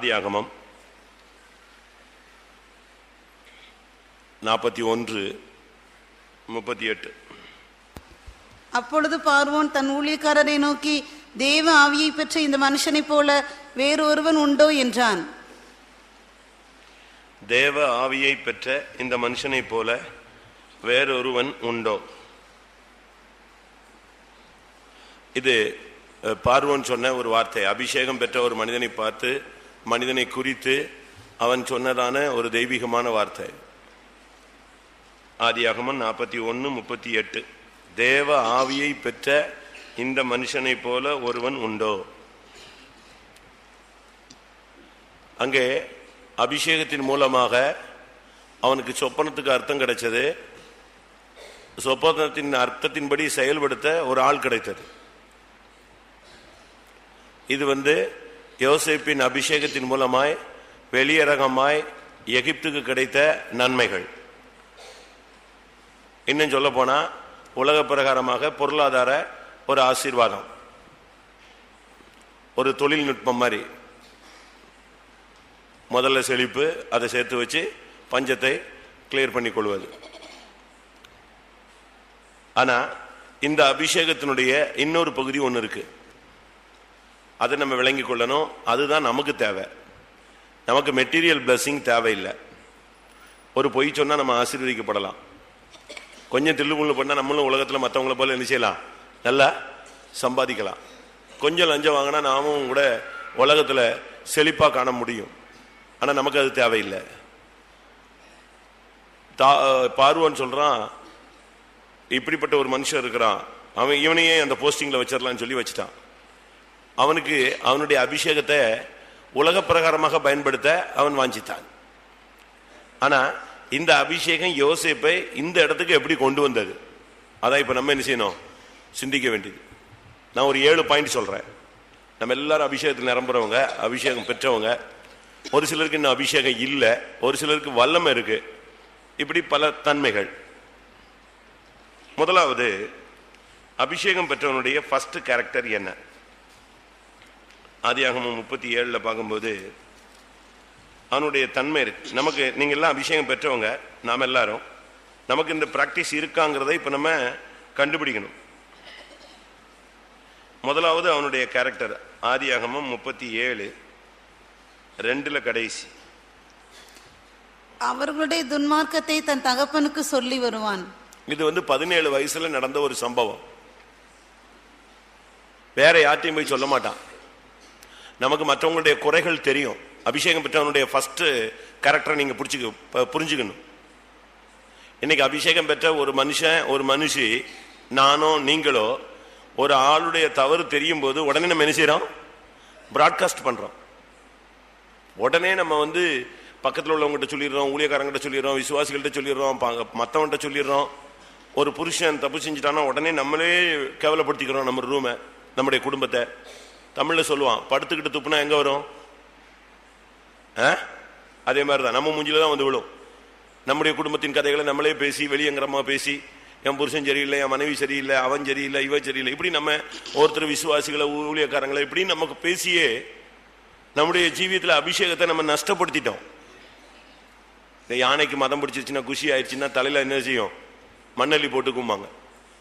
ஆதியாகமம் நாற்பத்தி ஒன்று முப்பத்தி எட்டு. அப்பொழுது பார்வோன் தன் ஊழியக்காரரை நோக்கி தேவ ஆவியை பெற்ற இந்த மனுஷனைப் போல வேறொருவன் உண்டோ? என்றான். தேவ ஆவியை பெற்ற இந்த மனுஷனைப் போல வேறொருவன் உண்டோ? இது பார்வோன் சொன்ன ஒரு வார்த்தை. அபிஷேகம் பெற்ற ஒரு மனிதனை பார்த்து மனிதனை குறித்து அவன் சொன்னதான ஒரு தெய்வீகமான வார்த்தை. ஆதியாகமன் நாற்பத்தி ஒன்று முப்பத்தி எட்டு. தேவ ஆவியை பெற்ற இந்த மனுஷனை போல ஒருவன் உண்டோ? அங்கே அபிஷேகத்தின் மூலமாக அவனுக்கு சொப்பனத்துக்கு அர்த்தம் கிடைச்சது. சொப்பனத்தின் அர்த்தத்தின்படி செயல்படுத்த ஒரு ஆள் கிடைத்தது. இது வந்து யோசிப்பின் அபிஷேகத்தின் மூலமாய் வெளியரங்கமாய் எகிப்துக்கு கிடைத்த நன்மைகள். இன்னும் சொல்ல போனா உலக பிரகாரமாக பொருளாதார ஒரு ஆசீர்வாதம். ஒரு தொழில்நுட்பம் மாதிரி. முதல்ல செழிப்பு அதை சேர்த்து வச்சு பஞ்சத்தை கிளியர் பண்ணி கொள்வது. ஆனா இந்த அபிஷேகத்தினுடைய இன்னொரு பகுதி ஒன்று இருக்கு. அதை நம்ம விளங்கி கொள்ளணும். அதுதான் நமக்கு தேவை. நமக்கு மெட்டீரியல் பிளஸ்ஸிங் தேவையில்லை. ஒரு பொய் சொன்னால் நம்ம ஆசீர்வதிக்கப்படலாம். கொஞ்சம் தில்லுமுள்ளு பண்ணால் நம்மளும் உலகத்தில் மற்றவங்கள போல என்ன செய்யலாம்? நல்லா சம்பாதிக்கலாம். கொஞ்சம் லஞ்சம் வாங்கினா நாமும் கூட உலகத்தில் செழிப்பாக காண முடியும். ஆனால் நமக்கு அது தேவையில்லை. தா- பார்வோன் சொல்கிறான் இப்படிப்பட்ட ஒரு மனுஷன் இருக்கிறான். அவன் இவனையே அந்த போஸ்டிங்கில் வச்சிடலாம்னு சொல்லி வச்சுட்டான். அவனுக்கு அவனுடைய அபிஷேகத்தை உலக பிரகாரமாக பயன்படுத்த அவன் வாஞ்சித்தான். ஆனா இந்த அபிஷேகம் யோசிப்பை இந்த இடத்துக்கு எப்படி கொண்டு வந்தது? அதான் இப்ப நம்ம என்ன செய்யணும்? சிந்திக்க வேண்டியது. நான் ஒரு ஏழு பாயிண்ட் சொல்றேன். நம்ம எல்லாரும் அபிஷேகத்தில் நிரம்புறவங்க அபிஷேகம் பெற்றவங்க ஒரு சிலருக்கு இன்னும் அபிஷேகம் இல்லை ஒரு சிலருக்கு வல்லமை இருக்கு. இப்படி பல தன்மைகள். முதலாவது அபிஷேகம் பெற்றவனுடைய ஃபஸ்ட்டு கேரக்டர் என்ன? ஆதியாகமம் முப்பத்தி ஏழுல பார்க்கும்போது அவனுடைய தன்மை இருக்கு. நமக்கு நீங்க எல்லாம் அபிஷேகம் பெற்றவங்க நாம் எல்லாரும். நமக்கு இந்த பிராக்டிஸ் இருக்காங்கிறதை இப்ப நம்ம கண்டுபிடிக்கணும். முதலாவது அவனுடைய கேரக்டர் ஆதியாகமம் முப்பத்தி ஏழு ரெண்டுல கடைசி. அவர்களுடைய துன்மார்க்கத்தை தன் தகப்பனுக்கு சொல்லி வருவான். இது வந்து பதினேழு வயசுல நடந்த ஒரு சம்பவம். வேற யார்ட்டையும் போய் சொல்ல மாட்டான். நமக்கு மற்றவங்களுடைய குறைகள் தெரியும். அபிஷேகம் பெற்றவனுடைய ஃபர்ஸ்ட் கேரக்டரை நீங்க பிடிச்சிக்க ப- புரிஞ்சுக்கணும். இன்னைக்கு அபிஷேகம் பெற்ற ஒரு மனுஷன் ஒரு மனுஷி நானோ நீங்களோ ஒரு ஆளுடைய தவறு தெரியும் போது உடனே நம்ம என்ன செய்யறோம் பிராட்காஸ்ட் பண்றோம். உடனே நம்ம வந்து பக்கத்தில் உள்ளவங்ககிட்ட சொல்லிடுறோம் ஊழியக்காரங்கிட்ட சொல்லிடுறோம் விசுவாசிகள்கிட்ட சொல்லிடுறோம் மற்றவன்கிட்ட சொல்லிடுறோம். ஒரு புருஷன் தப்பு செஞ்சுட்டானா உடனே நம்மளே கேவலப்படுத்திக்கிறோம் நம்ம ரூமை நம்முடைய குடும்பத்தை. தமிழ்ல சொல்லுவான் படுத்துக்கிட்டு துப்புனா எங்க வரும்? ஆ? அதே மாதிரி தான் நம்ம மூஞ்சில தான் வந்து விழும். நம்முடைய குடும்பத்தின் கதைகளை நம்மளே பேசி வெளியங்கரமா பேசி என் புருஷன் சரியில்லை என் மனைவி சரியில்லை அவன் சரியில்லை இவன் சரியில்லை இப்படி நம்ம ஒருத்தர் விசுவாசிகளை ஊழியக்காரங்களை இப்படி நமக்கு பேசியே நம்முடைய ஜீவியத்தில் அபிஷேகத்தை நம்ம நஷ்டப்படுத்திட்டோம். இந்த யானைக்கு மதம் பிடிச்சிருச்சுன்னா குஷி ஆயிடுச்சுன்னா தலையில் என்ன செய்யும்? மண்ணள்ளி போட்டுக்கும்பாங்க.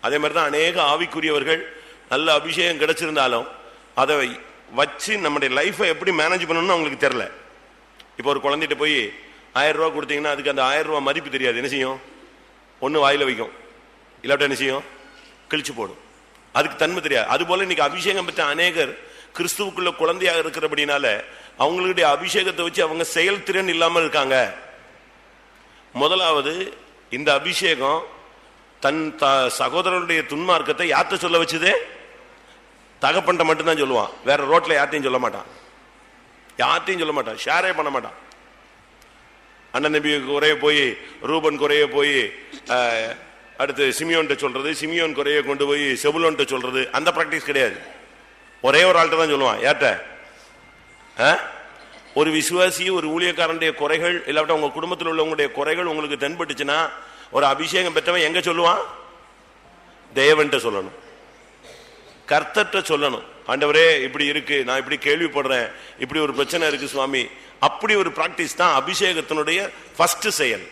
அதே மாதிரி தான் அநேக ஆவிக்குரியவர்கள் நல்ல அபிஷேகம் கிடைச்சிருந்தாலும் அதை வச்சு நம்முடைய லைஃபை எப்படி மேனேஜ் பண்ணணும்னு அவங்களுக்கு தெரியல. இப்போ ஒரு குழந்தைகிட்ட போய் ஆயிரம் ரூபா கொடுத்தீங்கன்னா அதுக்கு அந்த ஆயிரம் ரூபா மதிப்பு தெரியாது. என்ன செய்யும்? ஒன்று வாயில் வைக்கும். இல்லாட்ட என்ன செய்யும்? கிழிச்சு போடும். அதுக்கு தன்மை தெரியாது. அதுபோல் இன்னைக்கு அபிஷேகம் பெற்ற அநேகர் கிறிஸ்துவுக்குள்ள குழந்தையாக இருக்கிறபடினால அவங்களுடைய அபிஷேகத்தை வச்சு அவங்க செயல்திறன் இல்லாமல் இருக்காங்க. முதலாவது இந்த அபிஷேகம் தன் த- சகோதரனுடைய துன்மார்க்கத்தை யார்கிட்ட சொல்ல வச்சுதே? தகப்பன்ட்ட மட்டும்தான் சொல்லுவான். வேற ரோட்டில் யார்ட்டையும் சொல்ல மாட்டான். யார்ட்டையும் சொல்ல மாட்டான். ஷேரே பண்ண மாட்டான். அண்ணன் நபி குறைய போய் ரூபன் குறைய போய் அடுத்து சிமியோன்ட்ட சொல்றது சிமியோன் குறைய கொண்டு போய் செபுலோன்ட்ட சொல்றது அந்த ப்ராக்டிஸ் கிடையாது. ஒரே ஒரு ஆள்கிட்ட தான் சொல்லுவான். யார்கிட்ட ஆ? ஒரு விசுவாசி ஒரு ஊழியக்காரனுடைய குறைகள் இல்லாவிட்ட உங்க குடும்பத்தில் உள்ளவங்களுடைய குறைகள் உங்களுக்கு தென்பட்டுச்சுன்னா ஒரு அபிஷேகம் பெற்றவன் எங்க சொல்லுவான்? தேவன்ட்ட சொல்லணும். கர்த்தர்ட்ட சொல்லணும். ஆண்டவரே இப்படி இருக்கு நான் இப்படி கேள்விப்படுறேன் இப்படி ஒரு பிரச்சனை இருக்கு சுவாமி. அப்படி ஒரு பிராக்டிஸ் தான் அபிஷேகத்தினுடைய ஃபர்ஸ்ட் செயல்.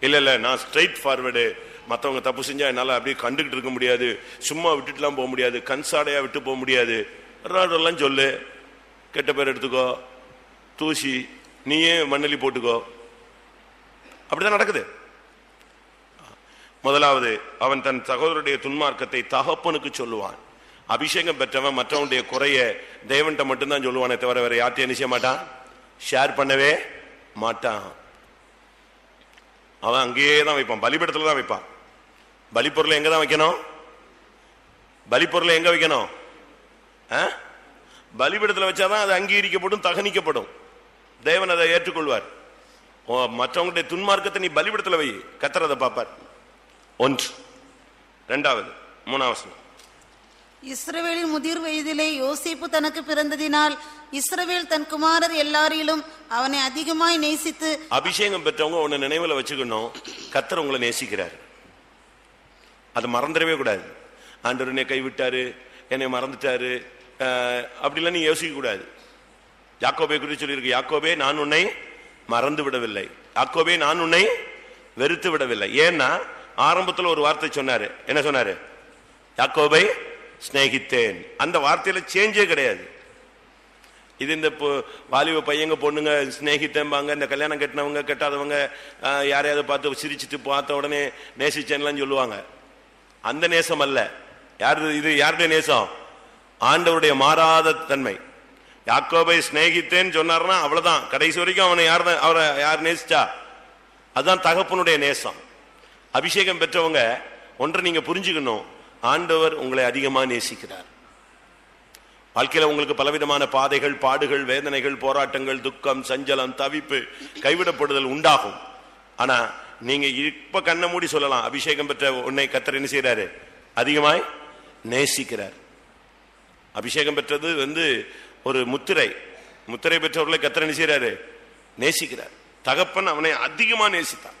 இல்ல இல்ல நான் ஸ்ட்ரைட் ஃபார்வர்டு மற்றவங்க தப்பு செஞ்சா என்னால அப்படியே கண்டுகிட்டு இருக்க முடியாது. சும்மா விட்டுட்டுலாம் போக முடியாது. கன்சாடையா விட்டு போக முடியாது. ராடெல்லாம் சொல்லு. கெட்ட பேர் எடுத்துக்கோ. தூசி. நீயே மண்ணலி போட்டுக்கோ. அப்படிதான் நடக்குது. முதலாவது அவன் தன் சகோதரருடைய துன்மார்க்கத்தை தகப்பனுக்கு சொல்லுவான். அபிஷேகம் பெற்றவன் மற்றவனுடைய குறைய தேவன்கிட்ட மட்டும்தான் சொல்லுவானே தவிர வேற யார்ட்டையும் நிச்சய மாட்டான்? ஷேர் பண்ணவே மாட்டான். அவன் அங்கேயே தான் வைப்பான். பலிபீடத்துல தான் வைப்பான். பலிப்பொருளை எங்க தான் வைக்கணும்? பலிப்பொருளை எங்க வைக்கணும்? ஆ? வச்சாதான் அது அங்கீகரிக்கப்படும் தகனிக்கப்படும். தேவன் அதை ஏற்றுக்கொள்வார். ஓ, மற்றவங்களுடைய துன்மார்க்கத்தை நீ பலிபீடத்துல வை. கத்துறதை பார்ப்பார். ஒன்று. இரண்டாவது மூணாவது. இஸ்ரவேலின் முதிர் வயதிலே யோசேப்பு தனக்கு பிறந்ததினால் இஸ்ரவேல் தன் குமாரர் எல்லாரிலும் அவனை அதிகமாய் நேசித்து அபிஷேகம் பெற்றவங்க உன்னை நினைவுல வச்சுக்கணும். கத்தர் உங்களை நேசிக்கிறார். அது மறந்துடவே கூடாது. ஆண்டவர் என்னை கைவிட்டாரு என்னை மறந்துட்டாரு அப்படிலாம் நீ யோசிக்க கூடாது. யாக்கோபே குறித்து சொல்லியிருக்கு யாக்கோபே நான் உன்னை மறந்து விடவில்லை யாக்கோபே நான் உன்னை வெறுத்து விடவில்லை ஏன்னா ஆரம்பத்தில் ஒரு வார்த்தை சொன்னாரு. என்ன சொன்னாரு? யாக்கோபை சிநேகித்தேன். அந்த வார்த்தையில சேஞ்சே கிடையாது. இது இந்த வாலிப பையங்க பொண்ணுங்க சிநேகித்தேம்பாங்க இந்த கல்யாணம் கட்டினவங்க கெட்டாதவங்க யாரையாவது பார்த்து சிரிச்சிட்டு பார்த்த உடனே நேசிச்சேன்லாம் சொல்லுவாங்க. அந்த நேசம் அல்ல. யார் இது யாருடைய நேசம்? ஆண்டவருடைய மாறாத தன்மை. யாக்கோபை சிநேகித்தேன்னு சொன்னார்னா அவ்வளவுதான். கடைசி வரைக்கும் அவனை யார் அவரை யார் நேசிச்சா? அதுதான் தகப்பனுடைய நேசம். அபிஷேகம் பெற்றவங்க ஒன்றை நீங்க புரிஞ்சுக்கணும் ஆண்டவர் உங்களை அதிகமா நேசிக்கிறார். வாழ்க்கையில உங்களுக்கு பலவிதமான பாதைகள் பாடுகள் வேதனைகள் போராட்டங்கள் துக்கம் சஞ்சலம் தவிப்பு கைவிடப்படுதல் உண்டாகும். ஆனா நீங்க இப்ப கண்ணை மூடி சொல்லலாம் அபிஷேகம் பெற்ற உன்னை கத்தர் என்ன செய்யறாரு அதிகமாய் நேசிக்கிறார். அபிஷேகம் பெற்றது வந்து ஒரு முத்திரை. முத்திரை பெற்றவர்களை கத்தர் என்ன செய்யறாரு நேசிக்கிறார். தகப்பன் அவனை அதிகமா நேசித்தான்.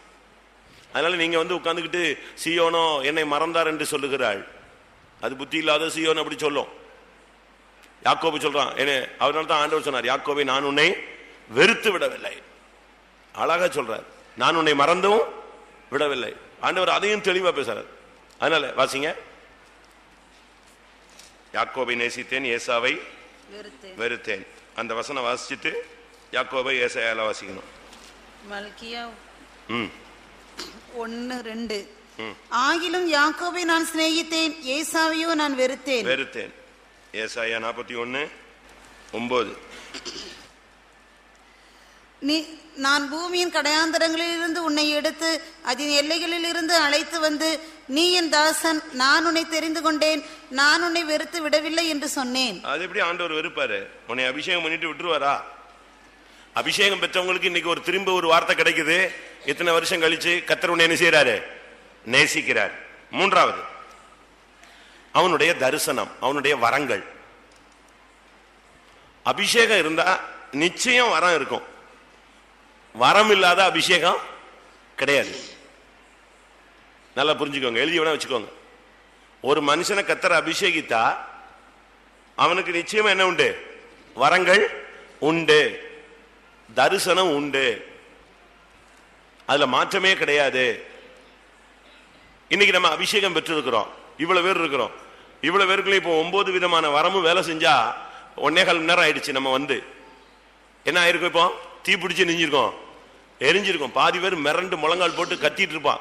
அதனால நீங்க வந்து உட்கார்ந்துகிட்டு சியோனோ என்னை மறந்தார் என்று சொல்லுகிறாள். அது புத்தி இல்லாத சியோன் அப்படி சொல்லும். யாக்கோபு சொல்றான் என்ன அதனால தான் ஆண்டவர் சொன்னார் யாக்கோபை நான் உன்னை வெறுத்து விடவில்லை. அழகா சொல்றார் நான் உன்னை மறந்தும் விடவில்லை. ஆண்டவர் அதையும் தெளிவா பேசுறார். அதனால வாசிங்க. யாக்கோபை நேசித்தேன் ஏசாவை வெறுத்தேன். வெறுத்தேன். அந்த வசனம் வாசிச்சுட்டு யாக்கோபை ஏசாயால வாசிக்கணும். மல்கியா ம். ஒன்னு ரெண்டு. ஆகிலும் யாக்கோபை நான் சிநேகித்தேன் ஏசாவையோ நான் வெறுத்தேன். வெறுத்தேன். ஏசாயா நாற்பத்தி ஒன்னு ஒன்பது நீ நான் பூமியின் கடையாந்தரங்களிலிருந்து உன்னை எடுத்து அதன் எல்லைகளில் இருந்து அழைத்து வந்து நீ என் தாசன் நான் உன்னை தெரிந்து கொண்டேன் நான் உன்னை வெறுத்து விடவில்லை என்று சொன்னேன். அது எப்படி ஆண்டவர் வெறுப்பாரு? உன்னை அபிஷேகம் பண்ணிட்டு விட்டுருவாரா? அபிஷேகம் பெற்றவங்களுக்கு இன்னைக்கு ஒரு திரும்ப ஒரு வார்த்தை கிடைக்குது. இத்தனை வருஷம் கழிச்சு கத்தர் உன்னை என்ன செய்யறாரு நேசிக்கிறார். மூன்றாவது அவனுடைய தரிசனம் அவனுடைய வரங்கள். அபிஷேகம் இருந்தா நிச்சயம் வரம் இருக்கும். வரம் இல்லாத அபிஷேகம் கிடையாது. நல்லா புரிஞ்சுக்கோங்க எழுதி வேணா வச்சுக்கோங்க. ஒரு மனுஷனை கத்தர் அபிஷேகித்தா அவனுக்கு நிச்சயமா என்ன உண்டு? வரங்கள் உண்டு. தரிசனம் உண்டு. அதுல மாற்றமே கிடையாது. இன்னைக்கு நம்ம அபிஷேகம் பெற்றிருக்கிறோம். இவ்வளவு பேர் இருக்கிறோம். இவ்வளவு பேருக்குள்ள இப்போ ஒன்பது விதமான வரமும் வேலை செஞ்சா ஒன்னே கால் மணி நேரம் ஆயிடுச்சு நம்ம வந்து. என்ன ஆயிருக்கும் இப்போ? தீ பிடிச்சி நெஞ்சிருக்கோம் எரிஞ்சிருக்கோம். பாதி பேர் மிரண்டு முழங்கால் போட்டு கத்திட்டு இருப்பான்.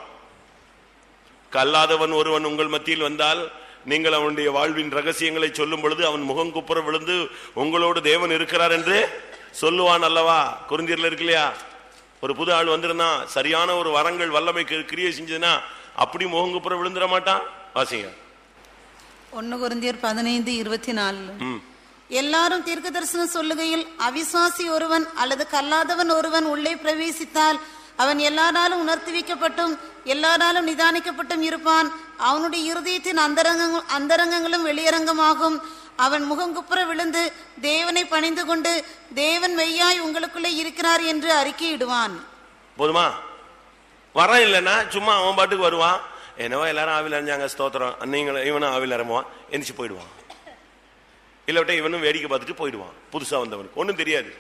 கல்லாதவன் ஒருவன் உங்கள் மத்தியில் வந்தால் நீங்கள் அவனுடைய வாழ்வின் ரகசியங்களை சொல்லும் பொழுது அவன் முகம் குப்புற விழுந்து உங்களோடு தேவன் இருக்கிறார் என்று சொல்லுவான் அல்லவா? குருந்தியர்ல இருக்கு இல்லையா? ஒரு புது ஆள் வந்திருந்தான் சரியான ஒரு வரங்கள் வல்லமை கிரியை செஞ்சதுன்னா அப்படி முகம் குப்புற விழுந்துட மாட்டான்? வாசிங்க. ஒன்னு குருந்தியர் பதினைந்து இருபத்தி நாலு. எல்லாரும் தீர்க்க தரிசனம் சொல்லுகையில் அவிசுவாசி ஒருவன் அல்லது கல்லாதவன் ஒருவன் உள்ளே பிரவேசித்தால் அவன் எல்லாராலும் உணர்த்தி வைக்கப்பட்டும் எல்லாராலும் நிதானிக்கப்பட்டும் இருப்பான். அவனுடைய இருதயத்தின் அந்தரங்க அந்தரங்கங்களும் வெளியரங்கமாகும். அவன் முகங்குப்புற விழுந்து தேவனை பணிந்து கொண்டு தேவன் மெய்யாய் உங்களுக்குள்ளே இருக்கிறார் என்று அறிக்கையிடுவான். போதுமா? வர இல்லைன்னா சும்மா அவன் பாட்டுக்கு வருவான். என்னவோ எல்லாரும் ஆவில் அறிஞ்சாங்க ஸ்தோத்திரம். நீங்களும் இவனும் ஆவில் இறங்குவான். எந்திரிச்சு போயிடுவான். இல்லாவிட்ட இவனும் வேடிக்கை பார்த்துட்டு போயிடுவான். புதுசாக வந்தவனுக்கு. ஒன்றும் தெரியாது.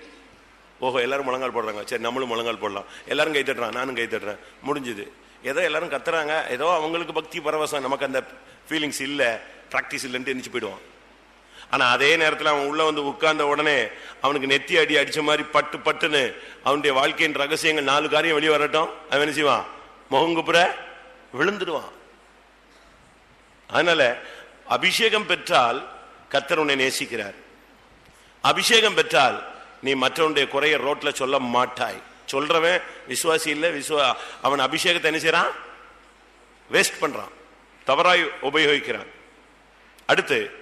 ஓஹோ எல்லாரும் முழங்கால் போடுறாங்க. சரி நம்மளும் முழங்கால் போடலாம். எல்லாரும் கை தட்டுறான். நானும் கை தட்டுறேன். முடிஞ்சுது. ஏதோ எல்லாரும் கத்துறாங்க. ஏதோ அவங்களுக்கு பக்தி பரவசம். நமக்கு அந்த ஃபீலிங்ஸ் இல்லை. ப்ராக்டிஸ் இல்லைன்ட்டு எந்திரிச்சு போயிடுவான். ஆனா அதே நேரத்தில் அவன் உள்ள வந்து உட்கார்ந்த உடனே அவனுக்கு நெத்தி அடி அடிச்ச மாதிரி பட்டு பட்டுன்னு அவனுடைய வாழ்க்கையின் ரகசியங்கள் நாலு காரியம் வெளியே வரட்டும். அவன் என்ன செய்வான்? முகங்குப்புற விழுந்துடுவான். அதனால அபிஷேகம் பெற்றால் கத்தர் உன்னை நேசிக்கிறார். அபிஷேகம் பெற்றால் நீ மற்றவனுடைய குறைய ரோட்ல சொல்ல மாட்டாய். சொல்றவன் விசுவாசி இல்ல விசுவா அவன் அபிஷேகத்தை என்ன செய்யறான் வேஸ்ட் பண்றான். தவறாய் உபயோகிக்கிறான். அடுத்து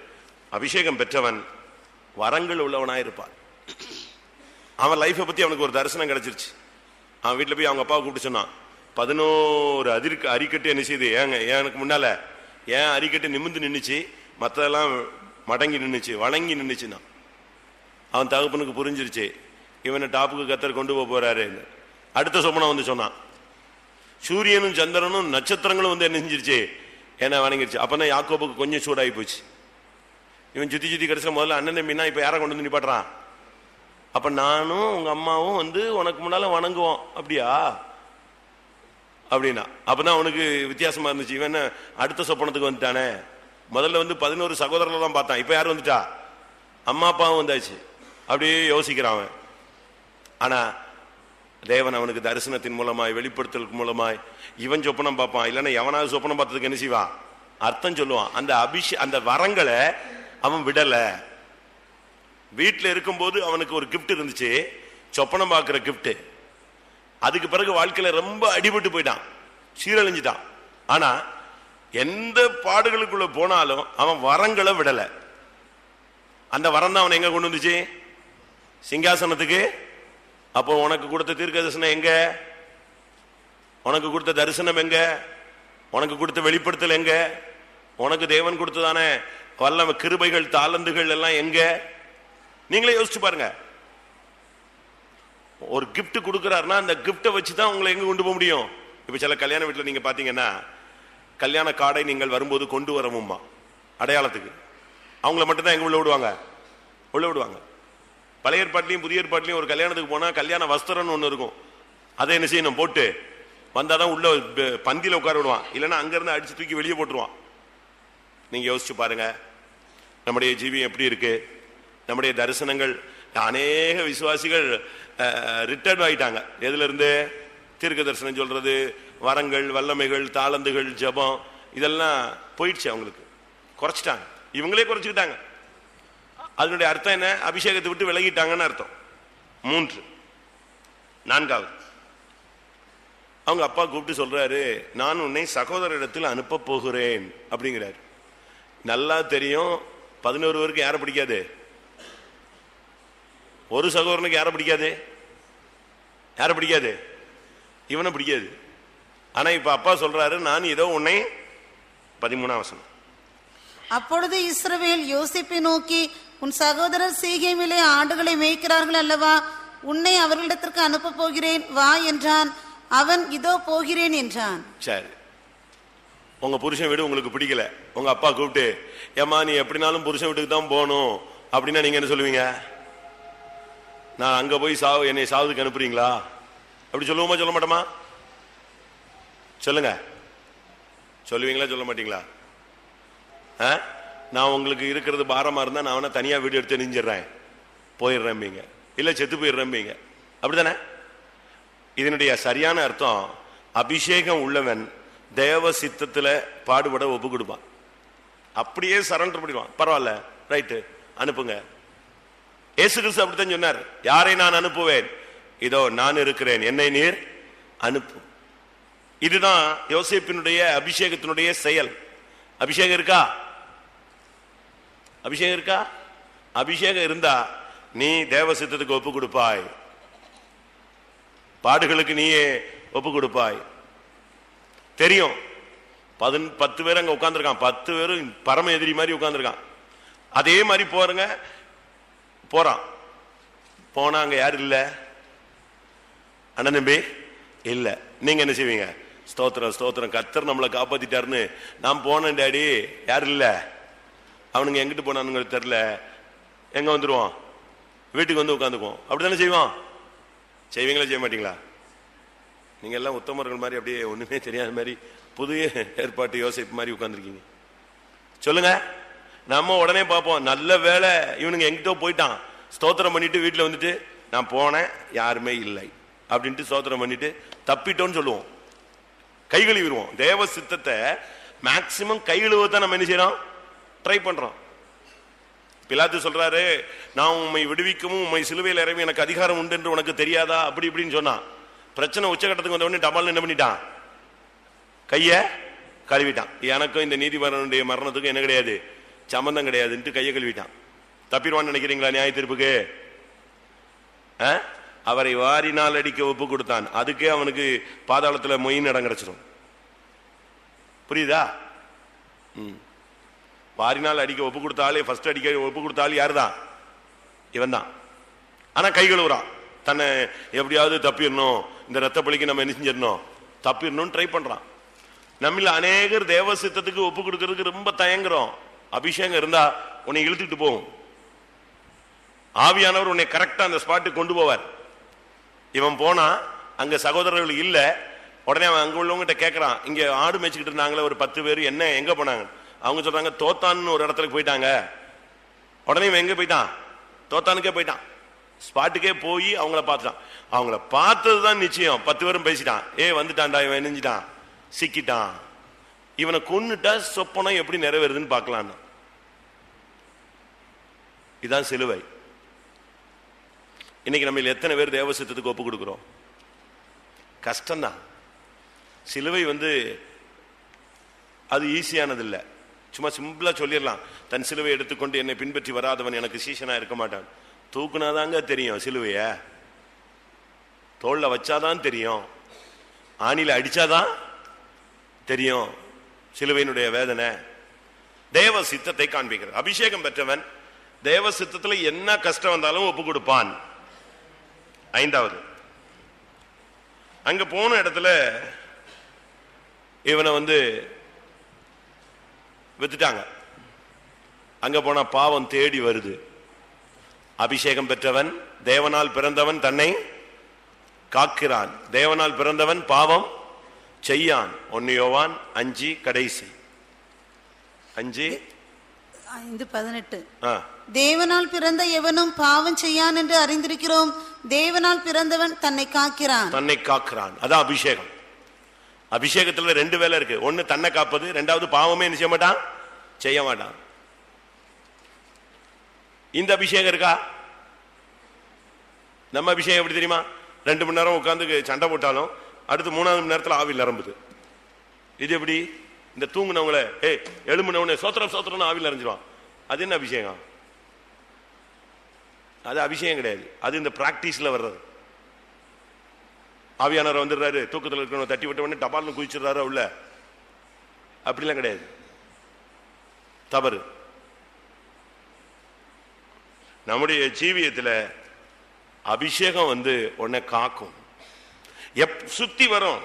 அபிஷேகம் பெற்றவன் வரங்கள் உள்ளவனாக இருப்பான் அவன் லைஃபை பத்தி அவனுக்கு ஒரு தரிசனம் கிடைச்சிருச்சு. அவன் வீட்டில் போய் அவங்க அப்பாவை கூப்பிட்டு சொன்னான் பதினோரு அதிர்க்கு அரிக்கட்டு என்ன செய்யுது ஏங்க எனக்கு முன்னால? ஏன் அரிக்கட்டு நிமிந்து நின்றுச்சு மத்ததெல்லாம் மடங்கி நின்றுச்சு வணங்கி நின்றுச்சுன்னா அவன் தகப்பனுக்கு புரிஞ்சிருச்சு இவனை டாப்புக்கு கத்தர் கொண்டு போக போறாருன்னு அடுத்த சொப்பனம் வந்து சொன்னான் சூரியனும் சந்திரனும் நட்சத்திரங்களும் வந்து என்ன செஞ்சிருச்சு? என்ன வணங்கிருச்சு. அப்பதான் யாக்கோபுக்கு கொஞ்சம் சூடாகி போச்சு. இவன் சுத்தி சுத்தி கடைசியில் முதல்ல அண்ணன் தம்பினா இப்போ யாரை கொண்டு வந்து நிப்பாட்டுறான்? அப்போ நானும் உங்க அம்மாவும் வந்து உனக்கு முன்னால் வணங்குவோம். அப்படியா? அப்படின்னா. அப்பதான் அவனுக்கு வித்தியாசமா இருந்துச்சு. இவன் அடுத்த சொப்பனத்துக்கு வந்துட்டானே? முதல்ல வந்து பதினோரு சகோதரர்கள் தான் பார்த்தான். இப்போ யார் வந்துட்டா? அம்மா அப்பாவும் வந்தாச்சு. அப்படியே யோசிக்கிறான் அவன். ஆனா தேவன் அவனுக்கு தரிசனத்தின் மூலமாய் வெளிப்படுத்தல் மூலமாய் இவன் சொப்பனம் பார்ப்பான். இல்லைன்னா எவனாவது சொப்பனம் பார்த்ததுக்கு என்ன செய்வான்? அர்த்தம் சொல்லுவான். அந்த அபிஷே அந்த வரங்களை அவன் விடல. வீட்டில் இருக்கும்போது அவனுக்கு ஒரு கிஃப்ட் இருந்துச்சு. சொப்பனம் பார்க்குற கிஃப்ட் அதுக்கு பிறகு வாழ்க்கையில் ரொம்ப அடிபட்டு போயிட்டான். சீரழிஞ்சிட்டான். ஆனா எந்த பாடுகளுக்குள்ள போனாலும் அவன் வரங்களை விடல. அந்த வரம் தான் அவன் எங்க கொண்டு வந்துச்சு? சிங்காசனத்துக்கு. அப்போ உனக்கு கொடுத்த தீர்க்க தரிசனம் எங்க? உனக்கு கொடுத்த தரிசனம் எங்க? உனக்கு கொடுத்த வெளிப்படுத்தல் எங்க? உனக்கு தேவன் கொடுத்ததானே? வல்ல கிருபைகள் தாளந்துகள் எல்லாம் எங்க? நீங்களே யோசிச்சு பாருங்க. ஒரு கிப்ட் கொடுக்குறாருன்னா அந்த கிஃப்டை வச்சு தான் உங்களை எங்க கொண்டு போக முடியும்? இப்ப சில கல்யாண வீட்டுல நீங்க பாத்தீங்கன்னா கல்யாண கார்டை நீங்கள் வரும்போது கொண்டு வரவும்மா அடையாளத்துக்கு. அவங்கள மட்டும்தான் எங்கே எங்க உள்ள விடுவாங்க? உள்ள விடுவாங்க. பழைய ஏற்பாட்லையும் புதிய ஏற்பாட்லையும் ஒரு கல்யாணத்துக்கு போனா கல்யாண வஸ்திரம்னு ஒண்ணு இருக்கும். அதை என்ன செய்யணும்? போட்டு வந்தாதான் உள்ள ப- பந்தியில உட்கார விடுவான். இல்லைன்னா அங்கிருந்து அடிச்சு தூக்கி வெளியே போட்டுருவான். நீங்க யோசிச்சு பாருங்க. நம்முடைய ஜீவியம் எப்படி இருக்கு? நம்முடைய தரிசனங்கள் அநேக விசுவாசிகள் ரிட்டர்ன் ஆயிட்டாங்க. எதுல இருந்து தீர்க்க தரிசனம் சொல்றது வரங்கள் வல்லமைகள் தாளந்துகள் ஜெபம் இதெல்லாம் போயிடுச்சு அவங்களுக்கு. குறைச்சிட்டாங்க. இவங்களே குறைச்சிக்கிட்டாங்க. அதனுடைய அர்த்தம் என்ன? அபிஷேகத்தை விட்டு விலகிட்டாங்கன்னு அர்த்தம். மூன்று. நான்காவது. அவங்க அப்பா கூப்பிட்டு சொல்றாரு நான் உன்னை சகோதரிடத்தில் அனுப்ப போகிறேன். அப்படிங்கிறாரு. நல்லா தெரியும். பதினோரு பேருக்கு யாரை பிடிக்காது? ஒரு சகோதரனுக்கு யாரை பிடிக்காது? யாரை பிடிக்காது? இவனை பிடிக்காது. ஆனா இப்ப அப்பா சொல்றாரு நான் ஏதோ உன்னை பதிமூணாம் வசனம். அப்பொழுது இஸ்ரவேல் யோசிப்பை நோக்கி உன் சகோதரர் சீகேமிலே ஆடுகளை மேய்க்கிறார்கள் அல்லவா? உன்னை அவர்களிடத்திற்கு அனுப்ப போகிறேன் வா என்றான். அவன் இதோ போகிறேன் என்றான். சரி. உங்க புருஷன் வீடு உங்களுக்கு பிடிக்கல. உங்க அப்பா கூப்பிட்டு ஏம்மா நீ எப்படினாலும் புருஷன் வீட்டுக்கு தான் போகணும். அப்படின்னா நீங்க என்ன சொல்லுவீங்க? நான் அங்க போய் சாவு என்னை சாவுக்கு அனுப்புறீங்களா? அப்படி சொல்லுவோமா சொல்ல மாட்டோமா? சொல்லுங்க. சொல்லுவீங்களா சொல்ல மாட்டீங்களா? ஆ? நான் உங்களுக்கு இருக்கிறது பாரமா இருந்தா நான் வேணா தனியா வீடு எடுத்து நெஞ்சிடுறேன் போயிடுறேம்பீங்க இல்ல செத்து போயிடுறேன்பீங்க அப்படிதானே இதனுடைய சரியான அர்த்தம் அபிஷேகம் உள்ளவன் தேவ சித்தத்துல பாடுபட ஒப்பு கொடுப்பான் அப்படியே சரண்டர் பண்ணிடுவான். பரவாயில்ல ரைட்டு அனுப்புங்க. இயேசு கிறிஸ்து அப்படித்தான் சொன்னார். யாரை நான் அனுப்புவேன்? இதோ நான் இருக்கிறேன். என்னை நீர் அனுப்பு. இதுதான் யோசேப்பினுடைய அபிஷேகத்தினுடைய செயல். அபிஷேகம் இருக்கா? அபிஷேகம் இருக்கா? அபிஷேகம் இருந்தா நீ தேவ சித்தத்துக்கு ஒப்பு கொடுப்பாய் பாடுகளுக்கு நீயே ஒப்பு கொடுப்பாய் தெரியும். பதின் பத்து பேர் அங்க உட்காந்துருக்கான் பத்து பேரும் பரம எதிரி மாதிரி உட்காந்துருக்கான் அதே மாதிரி போறங்க. போறான். போனா அங்க யாரு இல்ல? அண்ணன் தம்பி இல்ல. நீங்க என்ன செய்வீங்க? ஸ்தோத்திரம் ஸ்தோத்திரம். கத்தர் நம்மளை காப்பாத்திட்டாருன்னு நான் போனேன் டேடி. யாரு இல்ல? அவனுங்க எங்கிட்டு போனானுங்க தெரியல. எங்க வந்துருவான் வீட்டுக்கு வந்து உட்காந்துக்குவோம். அப்படித்தானே செய்வான் செய்வீங்களா செய்ய மாட்டீங்களா? நீங்க எல்லாம் உத்தமர்கள் மாதிரி அப்படியே ஒண்ணுமே தெரியாத மாதிரி புதிய ஏற்பாட்டு யோசிப்பு மாதிரி உட்காந்துருக்கீங்க சொல்லுங்க. நம்ம உடனே பார்ப்போம். நல்ல வேலை இவனுங்க எங்கிட்ட போயிட்டான். ஸ்தோத்திரம் பண்ணிட்டு வீட்டில் வந்துட்டு நான் போனேன் யாருமே இல்லை. அப்படின்ட்டு ஸ்தோத்திரம் பண்ணிட்டு தப்பிட்டோன்னு சொல்லுவோம். கை கழுவிடுவோம். தேவ சித்தத்தை மேக்சிமம் கை கழுவத்தான் நம்ம என்ன செய்யறோம்? ட்ரை பண்றோம். பிலாத்து சொல்றாரு நான் உண்மை விடுவிக்கவும் உண்மை சிலுவையில் இறங்கி எனக்கு அதிகாரம் உண்டு என்று உனக்கு தெரியாதா? அப்படி இப்படின்னு சொன்னான். பிரச்சனை உச்சகட்டத்துக்கு வந்த உடனே டபால் என்ன பண்ணிட்டான்? கைய கழுவிட்டான். எனக்கும் இந்த நீதிபரனுடைய மரணத்துக்கும் என்ன கிடையாது? சம்பந்தம் கிடையாதுன்ட்டு கையை கழுவிட்டான். தப்பிடுவான்னு நினைக்கிறீங்களா நியாய தீர்ப்புக்கு? ஆ? அவரை வாரினால் அடிக்க ஒப்பு கொடுத்தான். அதுக்கே அவனுக்கு பாதாளத்தில் மொயின் இடம் கிடைச்சிடும் புரியுதா? ம். வாரினால் அடிக்க ஒப்பு கொடுத்தாலே ஃபர்ஸ்ட் அடிக்க ஒப்பு கொடுத்தாலும் யாரு தான் இவன் தான் ஆனால் கை கழுவுறான். தன்னை எப்படியாவது தப்பிடணும். இந்த ரத்த பலிக்கு நம்ம என்ன செஞ்சிடணும்? தப்பிடணும்னு ட்ரை பண்றான். நம்மள அநேகர் தேவ சித்தத்துக்கு ஒப்பு கொடுக்கறதுக்கு ரொம்ப தயங்குறோம். அபிஷேகம் இருந்தா உன்னை இழுத்துட்டு போகும் ஆவியானவர் உன்னை கரெக்டா அந்த ஸ்பாட்டுக்கு கொண்டு போவார். இவன் போனா அங்க சகோதரர்கள் இல்ல. உடனே அவன் அங்க உள்ளவங்கிட்ட கேட்குறான் இங்க ஆடு மேய்ச்சிக்கிட்டு இருந்தாங்களே ஒரு பத்து பேர் என்ன எங்க போனாங்க? அவங்க சொல்றாங்க தோத்தான்னு ஒரு இடத்துல போயிட்டாங்க. உடனே இவன் எங்க போயிட்டான்? தோத்தானுக்கே போயிட்டான். ஸ்பாட்டுக்கே போய் அவங்கள பார்த்துட்டான். அவங்கள பார்த்தது தான் நிச்சயம். பத்து பேரும் பேசிட்டான். ஏ வந்துட்டான்டா இவன் நெஞ்சிட்டான் சிக்கிட்டான். இவனை கொண்டுட்டா சொப்பனம் எப்படி நிறைவேறுதுன்னு பார்க்கலான்னு. இதான் சிலுவை. இன்னைக்கு நம்ம எத்தனை பேர் தேவசத்துக்கு ஒப்பு கொடுக்குறோம்? கஷ்டம்தான். சிலுவை வந்து அது ஈஸியானது இல்ல சும்மா சிம்பிளா சொல்லிடலாம். தன் சிலுவை எடுத்துக்கொண்டு என்னை பின்பற்றி வராதவன் எனக்கு சீசனாக இருக்க மாட்டான். தூக்குனாதாங்க தெரியும் சிலுவைய. தோல்ல வச்சாதான் தெரியும். ஆணில அடிச்சாதான் தெரியும் சிலுவையினுடைய வேதனை. தேவ சித்தத்தை காண்பிக்கிறது அபிஷேகம் பெற்றவன் தேவ சித்தத்தில் என்ன கஷ்டம் வந்தாலும் ஒப்பு கொடுப்பான். ஐந்தாவது. அங்க போன இடத்துல இவனை வந்து வித்துட்டாங்க. அங்க போனா பாவம் தேடி வருது. அபிஷேகம் பெற்றவன் தேவனால் பிறந்தவன் தன்னை காக்கிறான். தேவனால் பிறந்தவன் பாவம் செய்யான். ஒன்னு யோவான் அஞ்சு கடைசி. அஞ்சு. ஐந்து பதினெட்டு. தேவனால் பிறந்த எவனும் பாவம் செய்யான் என்று அறிந்திருக்கிறோம். தேவனால் பிறந்தவன் தன்னை காக்கிறான். தன்னை காக்கிறான். அதான் அபிஷேகம். அபிஷேகத்துல ரெண்டு வேலை இருக்கு. ஒண்ணு தன்னை காப்பது ரெண்டாவது பாவமே என்ன செய்ய மாட்டான்? செய்ய மாட்டான். இந்த அபிஷேகம் இருக்கா? நம்ம அபிஷேகம் எப்படி தெரியுமா? ரெண்டு மணி நேரம் உட்காந்து சண்டை போட்டாலும் அடுத்து மூணாவது மணி நேரத்தில் ஆவில் நிரம்புது. இது எப்படி? இந்த தூங்குனவங்களே ஏ எழும்புனவனே சோத்திரம் சோத்திரம்னு ஆவில் நிறைஞ்சிருவான் அது என்ன அபிஷேகம்? அது அபிஷேகம் கிடையாது. அது இந்த பிராக்டிஸ்ல வர்றது. ஆவியானவர் வந்துடுறாரு. தூக்கத்தில் இருக்கிறவங்க தட்டி விட்ட உடனே டபால்னு குதிச்சிடுறாரு உள்ள. அப்படிலாம் கிடையாது. தவறு. நம்முடைய ஜீவியத்தில் அபிஷேகம் வந்து உன்னை காக்கும். எப் சுத்தி வரும்.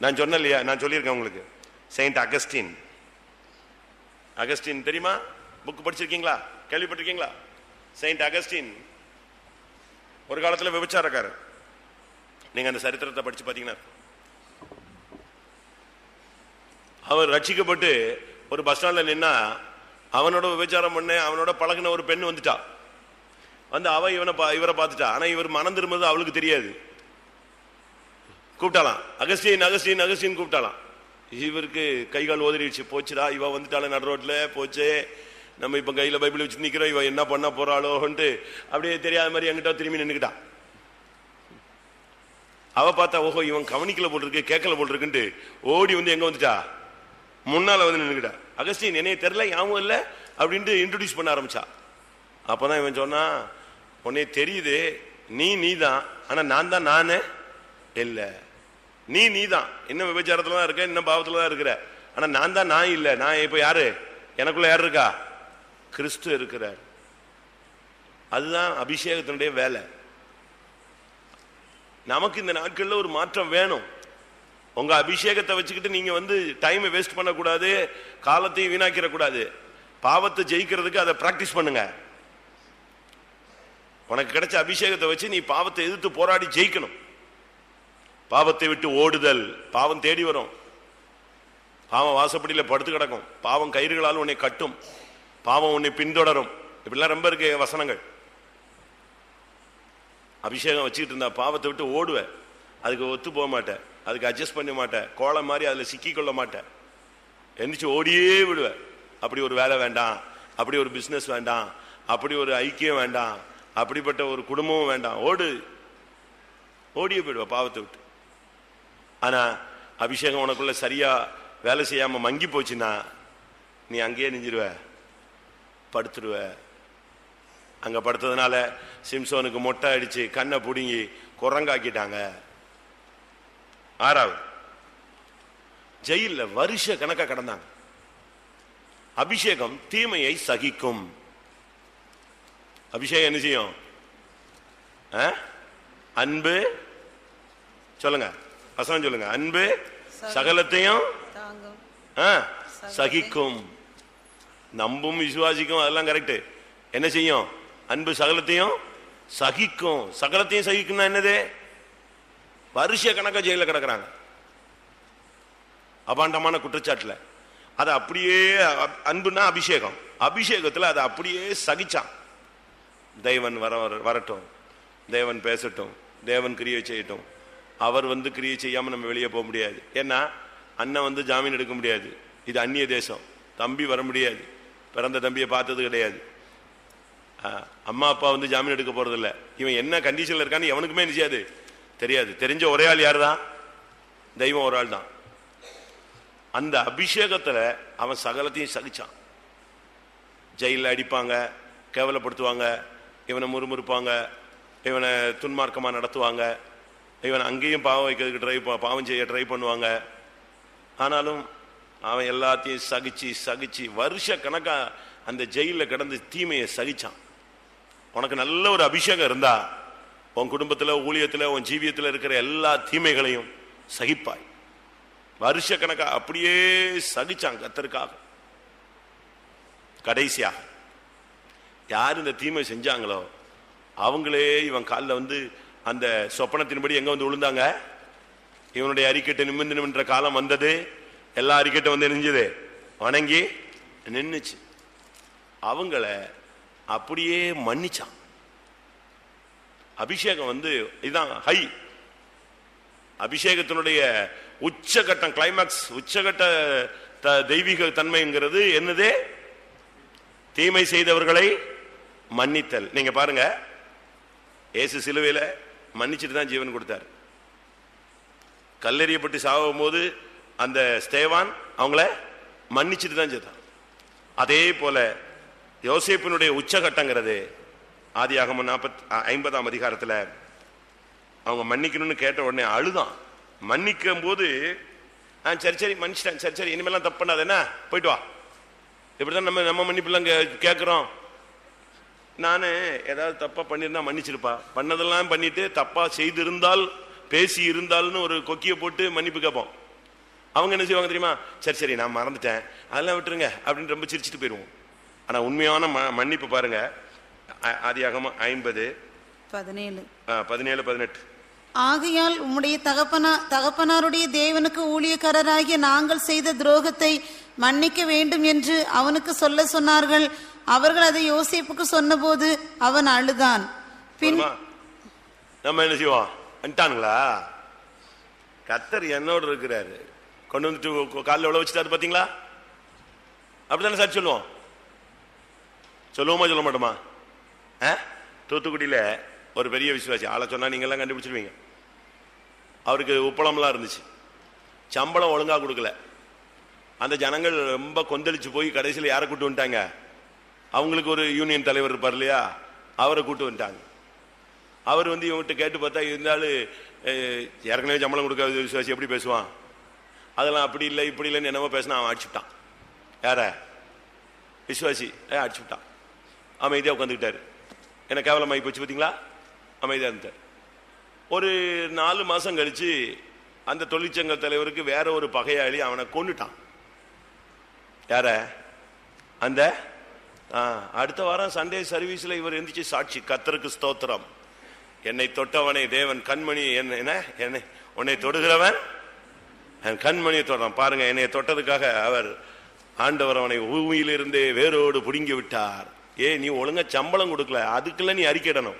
நான் சொன்னேன் இல்லையா நான் சொல்லியிருக்கேன் உங்களுக்கு. செயின்ட் அகஸ்டின் அகஸ்டின் தெரியுமா? புக் படிச்சிருக்கீங்களா? கேள்விப்பட்டிருக்கீங்களா? செயின்ட் அகஸ்டின் ஒரு காலத்தில் விபச்சாரக்காரர். நீங்க அந்த சரித்திரத்தை படிச்சு பார்த்தீங்கன்னா அவர் ரட்சிக்கப்பட்டு ஒரு பஸ் ஸ்டாண்டில் நின்னா அவனோட விபச்சாரம் பண்ண அவனோட பழகின ஒரு பெண் வந்துட்டா. வந்து அவ இவனை பா- இவரை பார்த்துட்டா. ஆனா இவர் மனம் திரும்புறது அவளுக்கு தெரியாது. கூப்பிட்டாலாம். அகஸ்டின் அகஸ்டின் அகஸ்டின் கூப்பிட்டாலாம். இவருக்கு கை கால் போச்சுடா இவ வந்துட்டாளே நடு ரோட்ல. போச்சே. நம்ம இப்ப கையில பைபிள் வச்சு நிக்கிறோம். இவ என்ன பண்ண போறாளோன்ட்டு அப்படியே தெரியாத மாதிரி என்கிட்ட திரும்பி நின்னுக்கிட்டான் அவ பார்த்தா ஓஹோ இவன் கவனிக்கல போட்டிருக்கு கேட்கல போட்டிருக்குன்ட்டு ஓடி வந்து எங்க வந்துட்டா? முன்னால வந்து நின்னுக்கிட்டா. அகஸ்டின் என்னைய தெரில ஞாபகம் இல்லை அப்படின்ட்டு இன்ட்ரடியூஸ் பண்ண ஆரம்பிச்சா. அப்பதான் இவன் சொன்னான் உன்னே தெரியுது நீ நீ தான் ஆனால் நான் தான் நானே இல்லை. நீ நீதான். இன்னும் விபச்சாரத்தில் தான் இருக்க இன்னும் பாவத்தில் தான் இருக்கிற. ஆனால் நான் தான் நான் இல்லை. நான் இப்போ யாரு? எனக்குள்ள யார் இருக்கா? கிறிஸ்து இருக்கிறார். அதுதான் அபிஷேகத்தினுடைய வேலை. நமக்கு இந்த நாட்களில் ஒரு மாற்றம் வேணும். உங்க அபிஷேகத்தை வச்சுக்கிட்டு நீங்க வந்து டைமை வேஸ்ட் பண்ணக்கூடாது காலத்தையும் வீணாக்கிற கூடாது பாவத்தை ஜெயிக்கிறதுக்கு அதை பிராக்டிஸ் பண்ணுங்க. உனக்கு கிடைச்ச அபிஷேகத்தை வச்சு நீ பாவத்தை எதிர்த்து போராடி ஜெயிக்கணும். பாவத்தை விட்டு ஓடுதல் பாவம் தேடி வரும். பாவம் வாசப்படியில் படுத்து கிடக்கும். பாவம் கயிறுகளால் உன்னை கட்டும். பாவம் உன்னை பின்தொடரும். இப்படிலாம் ரொம்ப இருக்கு வசனங்கள். அபிஷேகம் வச்சுக்கிட்டு இருந்தா பாவத்தை விட்டு ஓடுவேன் அதுக்கு ஒத்து போக மாட்டேன். அதுக்கு அட்ஜஸ்ட் பண்ண மாட்டேன். கோலம் மாதிரி அதில் சிக்கிக்கொள்ள மாட்டேன். எந்திரிச்சு ஓடியே விடுவேன். அப்படி ஒரு வேலை வேண்டாம். அப்படி ஒரு பிஸ்னஸ் வேண்டாம். அப்படி ஒரு ஐக்கியம் வேண்டாம். அப்படிப்பட்ட ஒரு குடும்பமும் வேண்டாம். ஓடு. ஓடியே போயிடுவேன் பாவத்தை விட்டு. ஆனால் அபிஷேகம் உனக்குள்ள சரியாக வேலை செய்யாமல் மங்கி போச்சுன்னா நீ அங்கேயே நெஞ்சிருவ படுத்துடுவ. அங்கே படுத்ததுனால சிம்சோனுக்கு மொட்டை அடித்து கண்ணை பிடுங்கி குரங்காக்கிட்டாங்க. ஆறாவது. ஜெயில்ல வருஷ கணக்கா கடந்தாங்க. அபிஷேகம் தீமையை சகிக்கும். அபிஷேகம் என்ன செய்யும்? அன்பு சொல்லுங்க. வசனம் சொல்லுங்க. அன்பு சகலத்தையும் சகிக்கும். நம்பும் விசுவாசிக்கும் அதெல்லாம் கரெக்ட் என்ன செய்யும்? அன்பு சகலத்தையும் சகிக்கும். சகலத்தையும் சகிக்கும்னா என்னது? வருஷ கணக்கா ஜெயில கிடக்கிறாங்க. அபாண்டமான குற்றச்சாட்டுல. அது அப்படியே அன்புன்னா அன்புனா அபிஷேகம். அபிஷேகத்துல அதை அப்படியே சகிச்சான். தேவன் வர வர- வரட்டும். தேவன் பேசட்டும். தேவன் கிரியை செய்யட்டும். அவர் வந்து கிரியை செய்யாம நம்ம வெளியே போக முடியாது. ஏன்னா அண்ணன் வந்து ஜாமீன் எடுக்க முடியாது. இது அந்நிய தேசம். தம்பி வர முடியாது. பிறந்த தம்பியை பார்த்தது கிடையாது. அம்மா அப்பா வந்து ஜாமீன் எடுக்க போகிறதில்ல இவன் என்ன கண்டிஷன்ல இருக்கான்னு எவனுக்குமே நிச்சயாது தெரியாது. தெரிஞ்ச ஒரே ஆள் யார் தான் தெய்வம் ஒரு ஆள் தான் அந்த அபிஷேகத்துல அவன் சகலத்தையும் சகிச்சான். ஜெயிலில் அடிப்பாங்க கேவலப்படுத்துவாங்க இவனை முறுமுறுப்பாங்க இவனை துன்மார்க்கமாக நடத்துவாங்க இவனை அங்கேயும் பாவம் வைக்கிறதுக்கு ட்ரை பாவம் செய்ய ட்ரை பண்ணுவாங்க. ஆனாலும் அவன் எல்லாத்தையும் சகிச்சு சகிச்சு வருஷ கணக்காக அந்த ஜெயிலில் கிடந்து தீமையை சகிச்சான். உனக்கு நல்ல ஒரு அபிஷேகம் இருந்தா உன் குடும்பத்துல ஊழியத்துல உன் ஜீவியத்துல இருக்கிற எல்லா தீமைகளையும் சகிப்பாய். வருஷ கணக்கா அப்படியே சகிச்சாங்க கத்தருக்காக கடைசியாக யார் இந்த தீமை செஞ்சாங்களோ அவங்களே இவன் காலில் வந்து அந்த சொப்பனத்தின்படி எங்க வந்து விழுந்தாங்க? இவனுடைய அறிக்கட்டை நிமிர்ந்து நின்ற காலம் வந்தது. எல்லா அறிக்கட்டும் வந்து நெஞ்சது வணங்கி நின்னுச்சு. அவங்கள அப்படியே மன்னிச்சான். அபிஷேகம் வந்து இதுதான் ஹை. அபிஷேகத்தினுடைய உச்சகட்டம் கிளைமாக்ஸ் உச்சகட்ட த- தெய்வீக தன்மைங்கிறது என்னதே? தீமை செய்தவர்களை மன்னித்தல். நீங்க பாருங்க. இயேசு சிலுவையில மன்னிச்சுட்டு தான் ஜீவன் கொடுத்தார். கல்லெறியப்பட்டு சாகும் போது அந்த ஸ்தேவான் அவங்கள மன்னிச்சுட்டு தான் செய்தான் அதே போல யோசேப்பினுடைய உச்சகட்டங்கிறது ஆதியாகமம் நாற்பத்தி ஐம்பதாம் அதிகாரத்தில் அவங்க மன்னிக்கணும்னு கேட்ட உடனே அழுதான். மன்னிக்கும் போது ஆ சரி சரி மன்னிச்சிட்டேன் சரி சரி இனிமேலாம் தப்பு பண்ணாத என்ன? போயிட்டு வா. இப்படிதான் நம்ம நம்ம மன்னிப்புலாம் கே- கேட்குறோம் நான் ஏதாவது தப்பாக பண்ணியிருந்தா மன்னிச்சிருப்பா. பண்ணதெல்லாம் பண்ணிட்டு தப்பாக செய்திருந்தால் பேசி இருந்தால்னு ஒரு கொக்கியை போட்டு மன்னிப்பு கேட்போம். அவங்க என்ன செய்வாங்க தெரியுமா? சரி சரி நான் மறந்துட்டேன். அதெல்லாம் விட்டுருங்க அப்படின்னு ரொம்ப சிரிச்சிட்டு போயிடுவோம். ஆனால் உண்மையான ம- மன்னிப்பு பாருங்கள் ஆதியாகமம் ஐம்பது பதினேழு. பதினேழு பதினெட்டு. ஆகையால் உம்முடைய தகப்பனா தகப்பனாருடைய தேவனுக்கு ஊழியக்காரராகிய நாங்கள் செய்த துரோகத்தை மன்னிக்க வேண்டும் என்று அவனுக்கு சொல்ல சொன்னார்கள். அவர்கள் அதை யோசேப்புக்கு சொன்னபோது அவன் அழுதான். பின்? நம்ம என்ன செய்வோம்? வந்துட்டானுங்களா? கத்தர் என்னோட இருக்கிறாரு. கொண்டு வந்துட்டு காலில் உள்ள வச்சுட்டாரு பாத்தீங்களா? அப்படித்தானே சார் சொல்லுவோம்? சொல்லுவோமா சொல்ல மாட்டோமா? தூத்துக்குடியில் ஒரு பெரிய விசுவாசி. ஆளை சொன்னால் நீங்கள்லாம் கண்டுபிடிச்சிருவீங்க. அவருக்கு உப்பளம்லாம் இருந்துச்சு. சம்பளம் ஒழுங்காக கொடுக்கல. அந்த ஜனங்கள் ரொம்ப கொந்தளிச்சு போய் கடைசியில் யாரை கூட்டு வந்துட்டாங்க? அவங்களுக்கு ஒரு யூனியன் தலைவர் இருப்பார் இல்லையா? அவரை கூட்டு வந்துட்டாங்க. அவர் வந்து இவங்ககிட்ட கேட்டு பார்த்தா இருந்தாலும் ஏற்கனவே சம்பளம் கொடுக்காத விசுவாசி எப்படி பேசுவான்? அதெல்லாம் அப்படி இல்லை இப்படி இல்லைன்னு என்னமோ பேசினா அவன் அடிச்சுட்டான். யார? விசுவாசி. அடிச்சுட்டான். அமைதியாக உட்காந்துக்கிட்டாரு. என்ன கேவலமாகி போச்சு பார்த்தீங்களா? அமைதியாக இருந்தார் ஒரு நாலு மாதம் கழிச்சு அந்த தொழிற்சங்க தலைவருக்கு வேற ஒரு பகையாளி அவனை கொண்டுட்டான் யார? அந்த அடுத்த வாரம் சண்டே சர்வீஸில் இவர் எந்திரிச்சு சாட்சி கத்தருக்கு ஸ்தோத்திரம். என்னை தொட்டவனை தேவன் கண்மணி என்ன என்ன? என்னை உன்னை தொடுகிறவன்? என் கண்மணியை தொடறான். பாருங்க என்னை தொட்டதுக்காக அவர் ஆண்டவர் அவனை பூமியிலிருந்தே வேரோடு புடுங்கி விட்டார். ஏ நீ ஒழுங்கா சம்பளம் கொடுக்கல. அதுக்குள்ள நீ அறிக்கையிடணும்